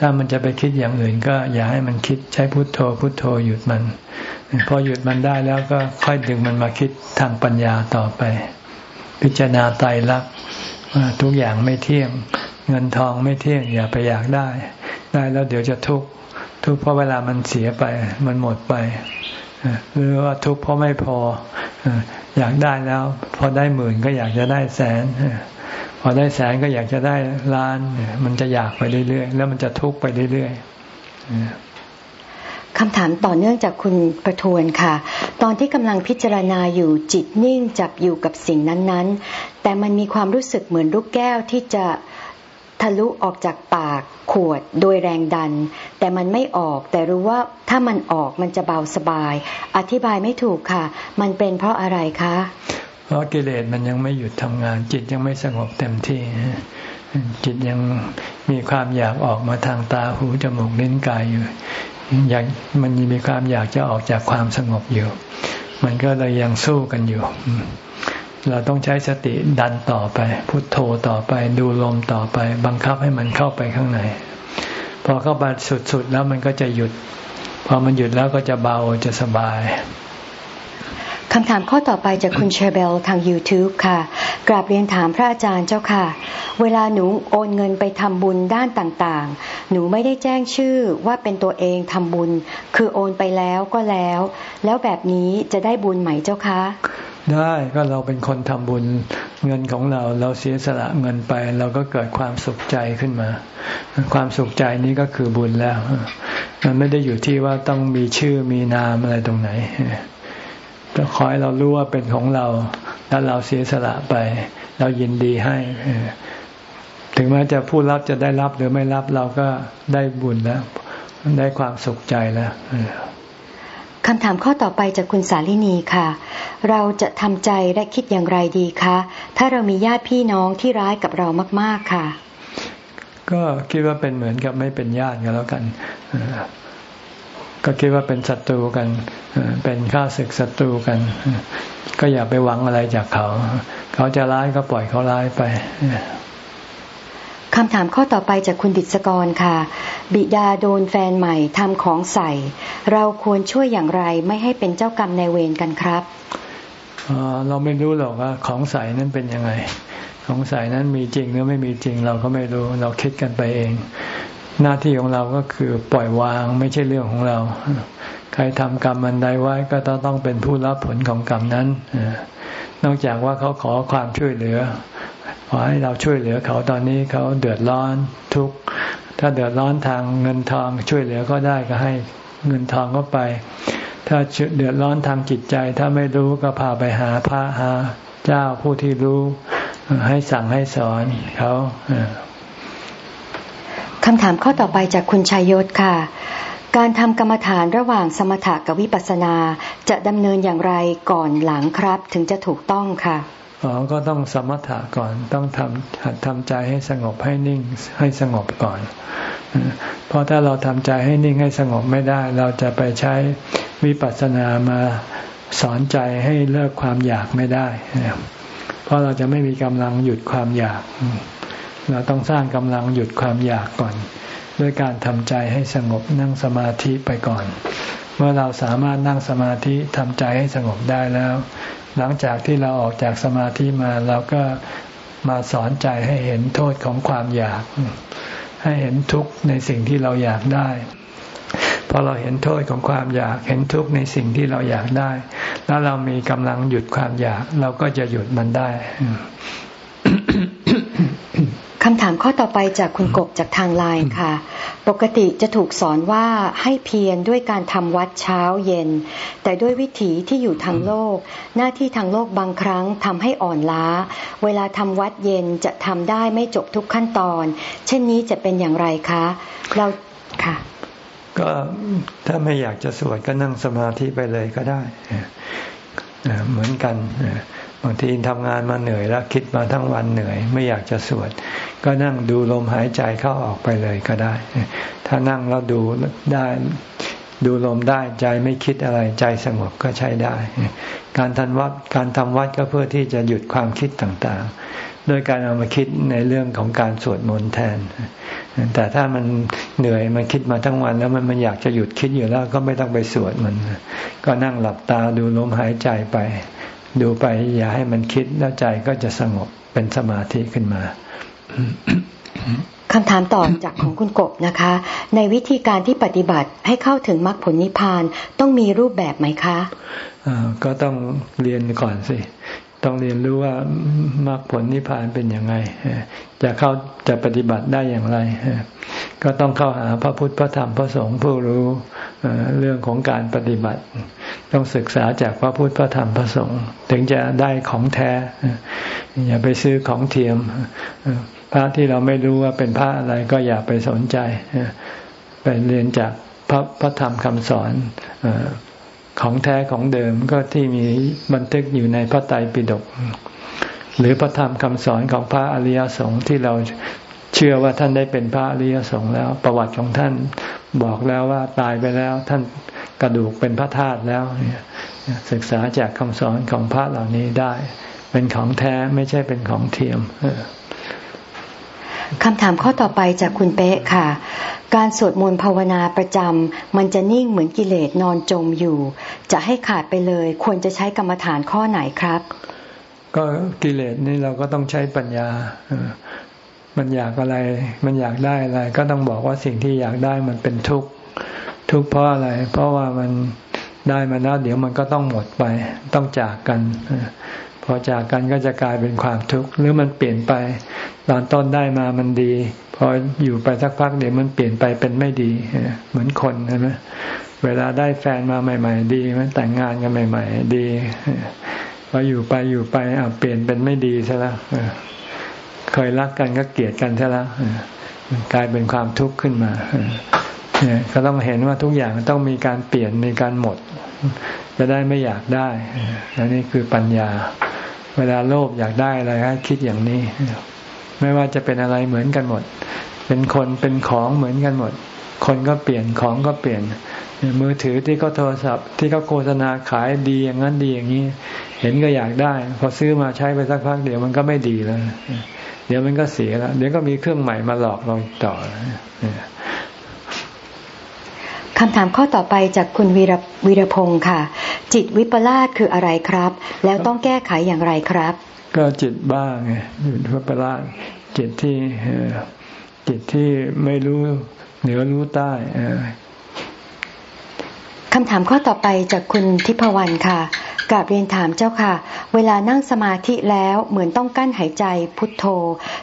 S1: ถ้ามันจะไปคิดอย่างอื่น ก็อย่าให้มันคิดใช้พุทโธพุทโธหยุดมัน พอหยุดมันได้แล้วก็ค่อยดึงมันมาคิดทางปัญญาต่อไป พิจารณาไตรลักษณ์ว่าทุกอย่างไม่เที่ยง เงินทองไม่เที่ยง อย่าไปอยากได้ ได้แล้วเดี๋ยวจะทุกข์ทุกข์เพราะเวลามันเสียไป มันหมดไปหรือว่าทุกข์เพราะไม่พออยากได้แล้ว พอได้หมื่นก็อยากจะได้แสน พอได้แสนก็อยากจะได้ล้าน มันจะอยากไปเรื่อยๆ แล้วมันจะทุกข์ไปเรื่อย
S2: ๆคำถามต่อเนื่องจากคุณประทวนค่ะ ตอนที่กำลังพิจารณาอยู่จิตนิ่งจับอยู่กับสิ่งนั้นๆ แต่มันมีความรู้สึกเหมือนลูกแก้วที่จะทะลุออกจากปากขวดโดยแรงดัน แต่มันไม่ออก แต่รู้ว่าถ้ามันออกมันจะเบาสบาย อธิบายไม่ถูกค่ะ มันเป็นเพราะอะไรคะ เพ
S1: ราะกิเลสมันยังไม่หยุดทำงาน จิตยังไม่สงบเต็มที่ จิตยังมีความอยากออกมาทางตาหูจมูกลิ้นกายอยู่อยากมันมีความอยากจะออกจากความสงบอยู่ มันก็เลยยังสู้กันอยู่ เราต้องใช้สติดันต่อไป พุทโธต่อไป ดูลมต่อไป บังคับให้มันเข้าไปข้างใน พอเข้าไปสุดๆแล้วมันก็จะหยุด พอมันหยุดแล้วก็จะเบาจะสบาย
S2: คำถามข้อต่อไปจากคุณเชเบลทาง YouTube ค่ะ กราบเรียนถามพระอาจารย์เจ้าค่ะ เวลาหนูโอนเงินไปทำบุญด้านต่างๆ หนูไม่ได้แจ้งชื่อว่าเป็นตัวเองทำบุญ คือโอนไปแล้วก็แล้ว แล้วแบบนี้จะได้บุญไหมเจ้าคะ
S1: ได้ก็เราเป็นคนทำบุญเงินของเราเราเสียสละเงินไปเราก็เกิดความสุขใจขึ้นมา ความสุขใจนี้ก็คือบุญแล้ว มันไม่ได้อยู่ที่ว่าต้องมีชื่อมีนามอะไรตรงไหน ก็ขอให้เรารู้ว่าเป็นของเรา แล้วเราเสียสละไป เรายินดีให้ ถึงแม้จะผู้รับจะได้รับหรือไม่รับเราก็ได้บุญแล้ว ได้ความสุขใจแล้ว
S2: คำถามข้อต่อไปจากคุณสาลินีค่ะ เราจะทำใจและคิดอย่างไรดีคะ ถ้าเรามีญาติพี่น้องที่ร้ายกับเรามาก ๆค่ะ
S1: ก็คิดว่าเป็นเหมือนกับไม่เป็นญาติกันแล้วกัน ก็คิดว่าเป็นศัตรูกัน เป็นข้าศึกศัตรูกัน ก็อย่าไปหวังอะไรจากเขา เขาจะร้ายก็ปล่อยเขาร้ายไป
S2: คำถามข้อต่อไปจากคุณดิศกรค่ะ บิดาโดนแฟนใหม่ทำของใส่ เราควรช่วยอย่างไรไม่ให้เป็นเจ้ากรรมในเวรกันครับ
S1: เราไม่รู้หรอกว่าของใส่นั้นเป็นยังไง ของใส่นั้นมีจริงหรือไม่มีจริงเราก็ไม่รู้ เราคิดกันไปเอง หน้าที่ของเราก็คือปล่อยวางไม่ใช่เรื่องของเรา ใครทำกรรมมันใดไว้ก็ต้องเป็นผู้รับผลของกรรมนั้นนอกจากว่าเขาขอความช่วยเหลือ ขอให้เราช่วยเหลือเขาตอนนี้เขาเดือดร้อนทุกข์ถ้าเดือดร้อนทางเงินทองช่วยเหลือก็ได้ก็ให้เงินทองก็ไป ถ้าเดือดร้อนทางจิตใจ ถ้าไม่รู้ก็พาไปหาพระหาเจ้าผู้ที่รู้ ให้สั่งให้สอนเขา
S2: คำถามข้อต่อไปจากคุณชายยศค่ะ การทำกรรมฐานระหว่างสมถะกับวิปัสสนาจะดำเนินอย่างไรก่อนหลังครับ ถึงจะถูกต้องค่ะ
S1: อ๋อก็ต้องสมถะก่อนต้องทำหัดทำใจให้สงบให้นิ่งให้สงบก่อน เพราะถ้าเราทำใจให้นิ่งให้สงบไม่ได้ เราจะไปใช้วิปัสสนามาสอนใจให้เลิกความอยากไม่ได้ เพราะเราจะไม่มีกำลังหยุดความอยาก เราต้องสร้างกำลังหยุดความอยากก่อน ด้วยการทำใจให้สงบนั่งสมาธิไปก่อน เมื่อเราสามารถนั่งสมาธิทำใจให้สงบได้แล้ว หลังจากที่เราออกจากสมาธิมาเราก็มาสอนใจให้เห็นโทษของความอยาก ให้เห็นทุกข์ในสิ่งที่เราอยากได้พอเราเห็นโทษของความอยากเห็นทุกข์ในสิ่งที่เราอยากได้ แล้วเรามีกำลังหยุดความอยาก เราก็จะหยุดมันได้
S2: ข้อต่อไปจากคุณกบจากทางไลน์ค่ะ ปกติจะถูกสอนว่าให้เพียรด้วยการทำวัดเช้าเย็น แต่ด้วยวิถีที่อยู่ทางโลก หน้าที่ทางโลกบางครั้งทำให้อ่อนล้า เวลาทำวัดเย็นจะทำได้ไม่จบทุกขั้นตอน เช่นนี้จะเป็นอย่างไรคะ เราค่ะ
S1: ก็ถ้าไม่อยากจะสวดก็นั่งสมาธิไปเลยก็ได้เหมือนกัน บางทีทำงานมาเหนื่อยแล้วคิดมาทั้งวันเหนื่อย ไม่อยากจะสวด ก็นั่งดูลมหายใจเข้าออกไปเลยก็ได้ ถ้านั่งแล้วดูได้ดูลมได้ใจไม่คิดอะไรใจสงบก็ใช้ได้ การทันวัดการทำวัดก็เพื่อที่จะหยุดความคิดต่างๆ โดยการเอามาคิดในเรื่องของการสวดมนต์แทน แต่ถ้ามันเหนื่อยมันคิดมาทั้งวันแล้วมันมันอยากจะหยุดคิดอยู่แล้วก็ไม่ต้องไปสวดมัน ก็นั่งหลับตาดูลมหายใจไป ดูไปอย่าให้มันคิดแล้วใจก็จะสงบเป็นสมาธิขึ้นมา
S2: คำถามต่อจากของคุณกบนะคะ ในวิธีการที่ปฏิบัติให้เข้าถึงมรรคผลนิพพานต้องมีรูปแบบไหมคะ
S1: ก็ต้องเรียนก่อนสิ ต้องเรียนรู้ว่ามรรคผลนิพพานเป็นยังไงจะเข้าจะปฏิบัติได้อย่างไร ก็ต้องเข้าหาพระพุทธพระธรรมพระสงฆ์ผู้รู้เรื่องของการปฏิบัติ ต้องศึกษาจากพระพุทธพระธรรมพระสงฆ์ถึงจะได้ของแท้ อย่าไปซื้อของเทียม พระที่เราไม่รู้ว่าเป็นพระอะไรก็อย่าไปสนใจไปเรียนจากพระพระธรรมคำสอน ของแท้ของเดิมก็ที่มีบันทึกอยู่ในพระไตรปิฎกหรือพระธรรมคำสอนของพระอริยสงฆ์ที่เราเชื่อว่าท่านได้เป็นพระอริยสงฆ์แล้ว ประวัติของท่านบอกแล้วว่าตายไปแล้วท่านกระดูกเป็นพระธาตุแล้ว ศึกษาจากคำสอนของพระเหล่านี้ได้ เป็นของแท้ไม่ใช่เป็นของเทียม
S2: คำถามข้อต่อไปจากคุณเป๊ะค่ะ การสวดมนต์ภาวนาประจำมันจะนิ่งเหมือนกิเลสนอนจมอยู่ จะให้ขาดไปเลยควรจะใช้กรรมฐานข้อไหนครับ
S1: ก็กิเลสนี่เราก็ต้องใช้ปัญญา มันอยากอะไร มันอยากได้อะไร ก็ต้องบอกว่าสิ่งที่อยากได้มันเป็นทุกข์ทุกข์เพราะอะไร เพราะว่ามันได้มาแล้วเดี๋ยวมันก็ต้องหมดไป ต้องจากกันพอจากกันก็จะกลายเป็นความทุกข์หรือมันเปลี่ยนไป ตอนต้นได้มามันดี พออยู่ไปสักพักเดี๋ยวมันเปลี่ยนไปเป็นไม่ดี เหมือนคนใช่ไหมเวลาได้แฟนมาใหม่ ๆ ดีมันแต่งงานกันใหม่ ๆ ดีพออยู่ไปอยู่ไปอะเปลี่ยนเป็นไม่ดีซะแล้วเคยรักกันก็เกลียดกันซะแล้วกลายเป็นความทุกข์ขึ้นมาเนี่ยก็ต้องเห็นว่าทุกอย่างต้องมีการเปลี่ยนมีการหมด จะได้ไม่อยากได้อันนี้คือปัญญา เวลาโลภอยากได้อะไรให้คิดอย่างนี้ ไม่ว่าจะเป็นอะไรเหมือนกันหมด เป็นคนเป็นของเหมือนกันหมด คนก็เปลี่ยนของก็เปลี่ยน มือถือที่เขาโทรศัพท์ ที่เขาโฆษณาขายดีอย่างนั้นดีอย่างนี้ เห็นก็อยากได้ พอซื้อมาใช้ไปสักพักเดี๋ยวมันก็ไม่ดีแล้วเดี๋ยวมันก็เสียแล้วเดี๋ยวก็มีเครื่องใหม่มาหลอกเราต่อ
S2: คำถามข้อต่อไปจากคุณวีรวีรพงศ์ค่ะ จิตวิปลาสคืออะไรครับ แล้วต้องแก้ไขอย่างไรครับ
S1: ก็จิตบ้าไงจิตวิปลาสจิตที่จิตที่ไม่รู้เหนือรู้ใต้
S2: คำถามข้อต่อไปจากคุณทิพวรรณค่ะกราบเรียนถามเจ้าค่ะ เวลานั่งสมาธิแล้วเหมือนต้องกั้นหายใจพุทโธ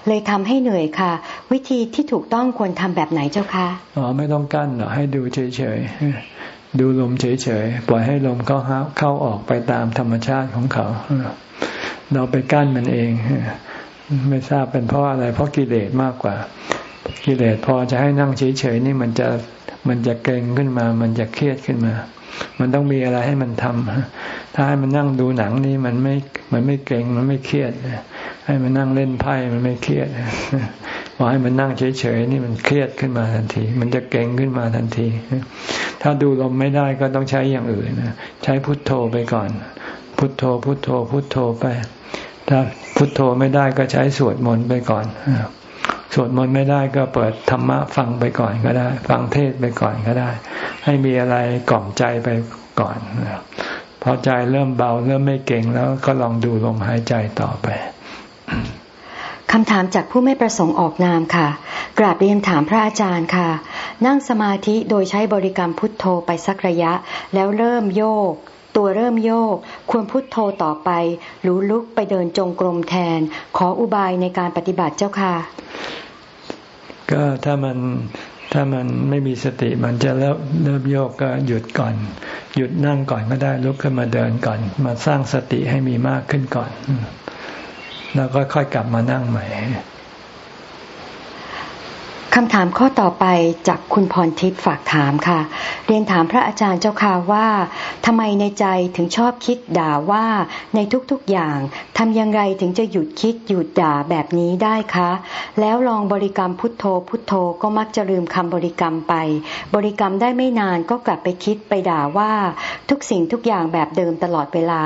S2: เลยทำให้เหนื่อยค่ะ วิธีที่ถูกต้องควรทำแบบไหนเจ้าคะ
S1: อ๋อไม่ต้องกั้นหรอกให้ดูเฉยๆดูลมเฉยๆปล่อยให้ลมเข้าเข้าออกไปตามธรรมชาติของเขา เราไปกั้นมันเอง ไม่ทราบเป็นเพราะอะไร เพราะกิเลสมากกว่า กิเลสพอจะให้นั่งเฉยๆนี่มันจะมันจะเกรงขึ้นมา มันจะเครียดขึ้นมา มันต้องมีอะไรให้มันทำถ้าให้มันนั่งดูหนังนี่มันไม่มันไม่เกรงมันไม่เครียดให้มันนั่งเล่นไพ่มันไม่เครียดพอให้มันนั่งเฉยๆนี่มันเครียดขึ้นมาทันที มันจะเกรงขึ้นมาทันที ถ้าดูลมไม่ได้ก็ต้องใช้อย่างอื่นใช้พุทโธไปก่อน พุทโธ พุทโธ พุทโธไป ถ้าพุทโธไม่ได้ก็ใช้สวดมนต์ไปก่อนสวดมนต์ไม่ได้ก็เปิดธรรมะฟังไปก่อนก็ได้ ฟังเทศไปก่อนก็ได้ ให้มีอะไรกล่อมใจไปก่อนพอใจเริ่มเบาเริ่มไม่เก่งแล้วก็ลองดูลมหายใจต่อไป
S2: คำถามจากผู้ไม่ประสงค์ออกนามค่ะ กราบเรียนถามพระอาจารย์ค่ะ นั่งสมาธิโดยใช้บริกรรมพุทโธไปสักระยะ แล้วเริ่มโยก ตัวเริ่มโยก ควรพุทโธต่อไป รู้ลุกไปเดินจงกรมแทน ขออุบายในการปฏิบัติเจ้าค่ะ
S1: ก็ถ้ามันถ้ามันไม่มีสติมันจะเริ่มเริ่มโยกก็หยุดก่อน หยุดนั่งก่อนก็ได้ลุกขึ้นมาเดินก่อน มาสร้างสติให้มีมากขึ้นก่อน แล้วก็ค่อยกลับมานั่งใหม่
S2: คำถามข้อต่อไปจากคุณพรทิพย์ฝากถามค่ะ เรียนถามพระอาจารย์เจ้าค่ะว่าทำไมในใจถึงชอบคิดด่าว่าในทุกๆอย่างทำย่างไรถึงจะหยุดคิดหยุดด่าแบบนี้ได้คะ แล้วลองบริกรรมพุทโธ พุทโธก็มักจะลืมคำบริกรรมไป บริกรรมได้ไม่นานก็กลับไปคิดไปด่าว่า ทุกสิ่งทุกอย่างแบบเดิมตลอดเวลา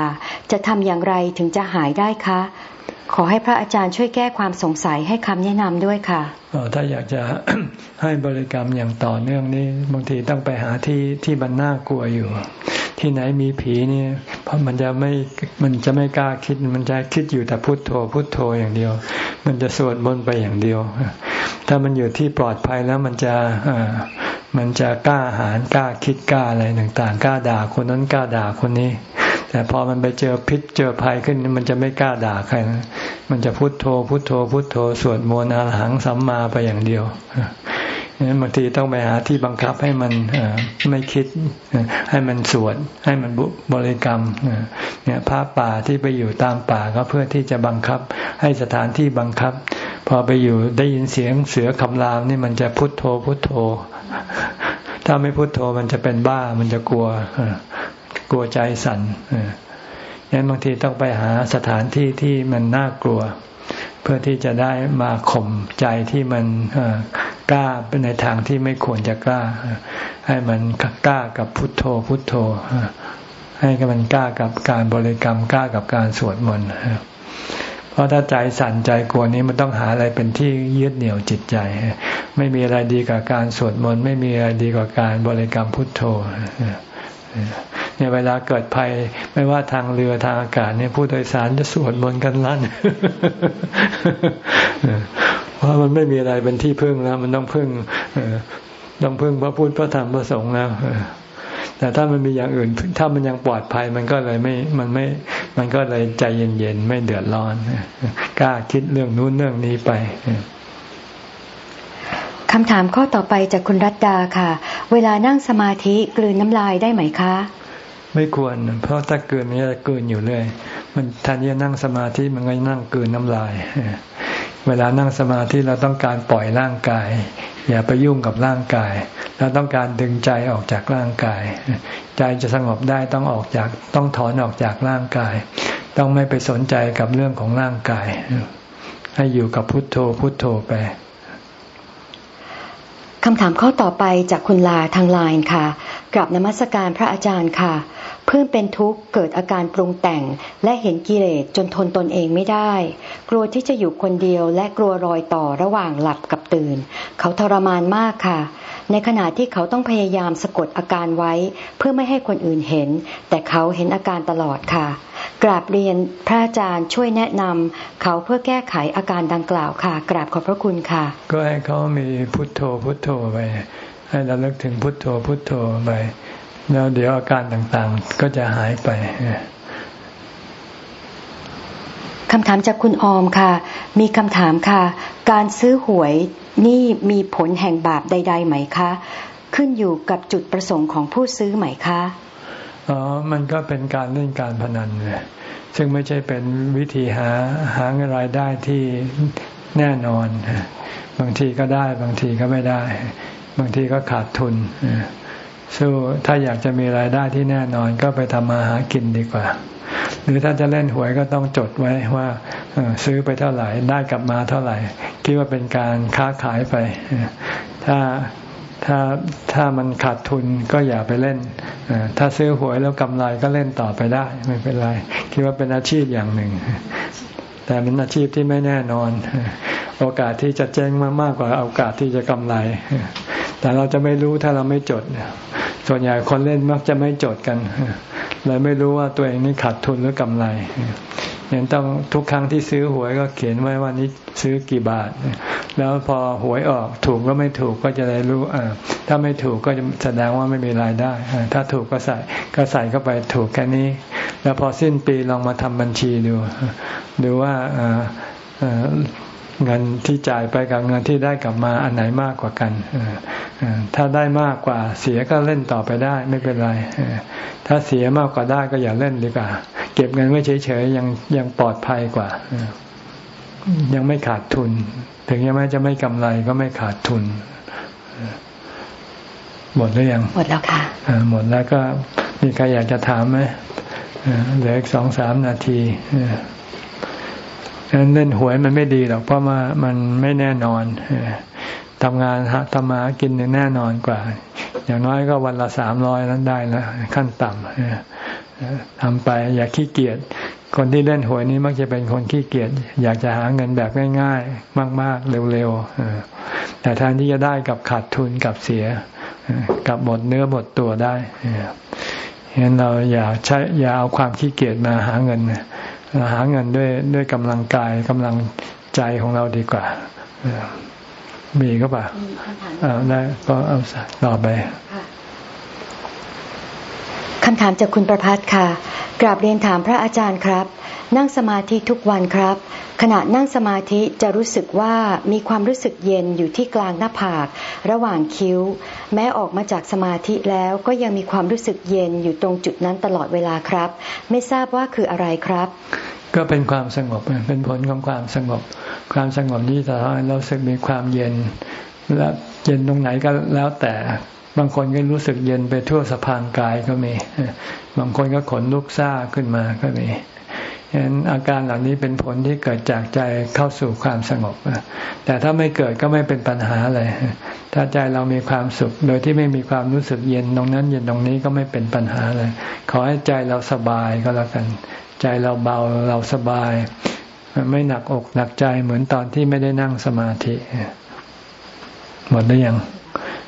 S2: จะทำอย่างไรถึงจะหายได้คะ ขอให้พระอาจารย์ช่วยแก้ความสงสัยให้คำแนะนำด้วยค่ะ
S1: ถ้าอยากจะให้บริกรรมอย่างต่อเนื่องนี่บางทีต้องไปหาที่ที่มันน่ากลัวอยู่ ที่ไหนมีผีนี่เพราะมันจะไม่มันจะไม่กล้าคิดมันจะคิดอยู่แต่พุโทโธพุโทโธอย่างเดียว มันจะสวดมนต์ไปอย่างเดียว ถ้ามันอยู่ที่ปลอดภัยแล้วมันจะมันจะกล้าหารกล้าคิดกล้าอะไรต่างๆกล้าด่าคนนั้นกล้าด่าคนนี้ แต่พอมันไปเจอพิษเจอภัยขึ้นมันจะไม่กล้าด่าใครนะมันจะพุโทโธ พุโทโธ พุโทโธสวดมนต์อาหังสัมมาไปอย่างเดียวนั้นบางทีต้องไปหาที่บังคับให้มันไม่คิดให้มันสวดให้มันบริกรรมเนี่ยพระป่าที่ไปอยู่ตามป่าก็เพื่อที่จะบังคับ ให้สถานที่บังคับ พอไปอยู่ได้ยินเสียงเสือคำรามนี่มันจะพุโทโธพุโทโธ ถ้าไม่พุโทโธมันจะเป็นบ้ามันจะกลัว ลัวใจสั่นงั้นบางทีต้องไปหาสถานที่ที่มันน่ากลัว เพื่อที่จะได้มาข่มใจที่มันกล้าในทางที่ไม่ควรจะกล้า ให้มันกล้ากับพุทโธพุทโธ ให้มันกล้ากับการบริกรรมกล้ากับการสวดมนต์เพราะถ้าใจสั่นใจกลัวนี้มันต้องหาอะไรเป็นที่ยึดเหนี่ยวจิตใจ ไม่มีอะไรดีกับการสวดมนต์ไม่มีอะไรดีกว่าการบริกรรมพุทโธ เนี่ยเวลาเกิดภัย ไม่ว่าทางเรือทางอากาศเนี่ยผู้โดยสารจะสวดมนต์กันลั่นเพราะมันไม่มีอะไรเป็นที่พึ่งแล้ว มันต้องพึ่งต้องพึ่งพระพุทธพระธรรมพระสงฆ์แล้วแต่ถ้ามันมีอย่างอื่น ถ้ามันยังปลอดภัยมันก็เลยไม่ มันไม่ มันก็เลยใจเย็นๆ ไม่เดือดร้อนกล้าคิดเรื่องนู้นเรื่องนี้ไป
S2: คำถามข้อต่อไปจากคุณรัตดาค่ะ เวลานั่งสมาธิกลืนน้ำลายได้ไหมคะ
S1: ไม่ควร เพราะถ้าเกินมันจะเกลืนอยู่เรื่อยมันแทนที่จะนั่งสมาธิมันก็นั่งเกลืนน้ำลาย เวลานั่งสมาธิเราต้องการปล่อยร่างกาย อย่าไปยุ่งกับร่างกาย เราต้องการดึงใจออกจากร่างกาย ใจจะสงบได้ต้องออกจากต้องถอนออกจากร่างกาย ต้องไม่ไปสนใจกับเรื่องของร่างกาย ให้อยู่กับพุทโธพุทโธไป
S2: คำถามข้อต่อไปจากคุณลาทางไลน์ค่ะ กลับนมัสการพระอาจารย์ค่ะ เพื่อนเป็นทุกข์เกิดอาการปรุงแต่ง และเห็นกิเลสจนทนตนเองไม่ได้ กลัวที่จะอยู่คนเดียวและกลัวรอยต่อระหว่างหลับกับตื่น เขาทรมานมากค่ะ ในขณะที่เขาต้องพยายามสะกดอาการไว้ เพื่อไม่ให้คนอื่นเห็น แต่เขาเห็นอาการตลอดค่ะ กราบเรียนพระอาจารย์ช่วยแนะนำเขาเพื่อแก้ไขอาการดังกล่าวค่ะ กราบขอบพระคุณค่ะ
S1: ก็ให้เขามีพุทโธพุทโธไป ให้เราเลิกถึงพุทโธพุทโธไป แล้วเดี๋ยวอาการต่างๆ ก็จะหายไป
S2: คำถามจากคุณออมค่ะ มีคำถามค่ะ การซื้อหวยนี่มีผลแห่งบาปใด ๆ ไหมคะ ขึ้นอยู่กับจุดประสงค์ของผู้ซื้อไหมคะ
S1: อ๋อ มันก็เป็นการเล่นการพนันเลยซึ่งไม่ใช่เป็นวิธีหาหาเงินรายได้ที่แน่นอน บางทีก็ได้บางทีก็ไม่ได้ บางทีก็ขาดทุนสู้ถ้าอยากจะมีรายได้ที่แน่นอนก็ไปทำมาหากินดีกว่า หรือถ้าจะเล่นหวยก็ต้องจดไว้ว่าซื้อไปเท่าไหร่ได้กลับมาเท่าไหร่ คิดว่าเป็นการค้าขายไปถ้าถ้าถ้ามันขาดทุนก็อย่าไปเล่น ถ้าซื้อหวยแล้วกำไรก็เล่นต่อไปได้ ไม่เป็นไร คิดว่าเป็นอาชีพอย่างหนึ่ง แต่เป็นอาชีพที่ไม่แน่นอน โอกาสที่จะเจ๊งมากกว่าโอกาสที่จะกำไร แต่เราจะไม่รู้ถ้าเราไม่จดส่วนใหญ่คนเล่นมักจะไม่จดกันเลยไม่รู้ว่าตัวเองนี่ขาดทุนหรือกำไรยังต้องทุกครั้งที่ซื้อหวยก็เขียนไว้ว่านี้ซื้อกี่บาท แล้วพอหวยออกถูกก็ไม่ถูกก็จะได้รู้ถ้าไม่ถูกก็จะแสดงว่าไม่มีรายได้ ถ้าถูกก็ใส่ก็ใส่เข้าไปถูกแค่นี้ แล้วพอสิ้นปีลองมาทำบัญชีดู ดูว่า เงินที่จ่ายไปกับเงินที่ได้กลับมาอันไหนมากกว่ากันถ้าได้มากกว่าเสียก็เล่นต่อไปได้ไม่เป็นไรถ้าเสียมากกว่าได้ก็อย่าเล่นดีกว่า เก็บเงินไว้เฉยๆยังยังปลอดภัยกว่า ยังไม่ขาดทุน ถึงยังไม่จะไม่กำไรก็ไม่ขาดทุนหมดหรือยัง
S2: หมดแล้วค่ะ
S1: หมดแล้วก็มีใครอยากจะถามไหมเหลืออีกสองสามนาที ฉะนั้นเล่นหวยมันไม่ดีหรอกเพราะว่ามันไม่แน่นอนทำงานฮะทำมากินแน่นอนกว่า อย่างน้อยก็วันละสามร้อยนั้นได้แล้วขั้นต่ำทำไปอย่าขี้เกียจคนที่เล่นหวยนี้มักจะเป็นคนขี้เกียจอยากจะหาเงินแบบง่าย ๆ มาก ๆ เร็วๆแต่แทนที่จะได้กับขาดทุนกับเสียกับหมดเนื้อหมดตัวได้เห็นเราอย่าใช้อย่าเอาความขี้เกียจมาหาเงิน หาเงินด้วยด้วยกำลังกายกำลังใจของเราดีกว่า มีก็ป่ะได้ก็เอาต่อไป
S2: ค คำถามจากคุณประพัฒค่ะ กราบเรียนถามพระอาจารย์ครับ นั่งสมาธิทุกวันครับ ขณะนั่งสมาธิจะรู้สึกว่ามีความรู้สึกเย็นอยู่ที่กลางหน้าผาก ระหว่างคิ้ว แม้ออกมาจากสมาธิแล้วก็ยังมีความรู้สึกเย็นอยู่ตรงจุดนั้นตลอดเวลาครับ ไม่ทราบว่าคืออะไรครับ
S1: ก็เป็นความสงบเป็นผลของความสงบ ความสงบนี้ทำให้เราสึกมีความเย็นและเย็นตรงไหนก็แล้วแต่ บางคนก็รู้สึกเย็นไปทั่วสะพานกายก็มี บางคนก็ขนลุกซ่าขึ้นมาก็มีฉะนั้นอาการเหล่านี้เป็นผลที่เกิดจากใจเข้าสู่ความสงบ แต่ถ้าไม่เกิดก็ไม่เป็นปัญหาอะไร ถ้าใจเรามีความสุข โดยที่ไม่มีความรู้สึกเย็นตรงนั้น เย็นตรงนี้ก็ไม่เป็นปัญหาเลย ขอให้ใจเราสบายก็แล้วกัน ใจเราเบาเราสบาย ไม่หนักอกหนักใจเหมือนตอนที่ไม่ได้นั่งสมาธิ หมดหรือยัง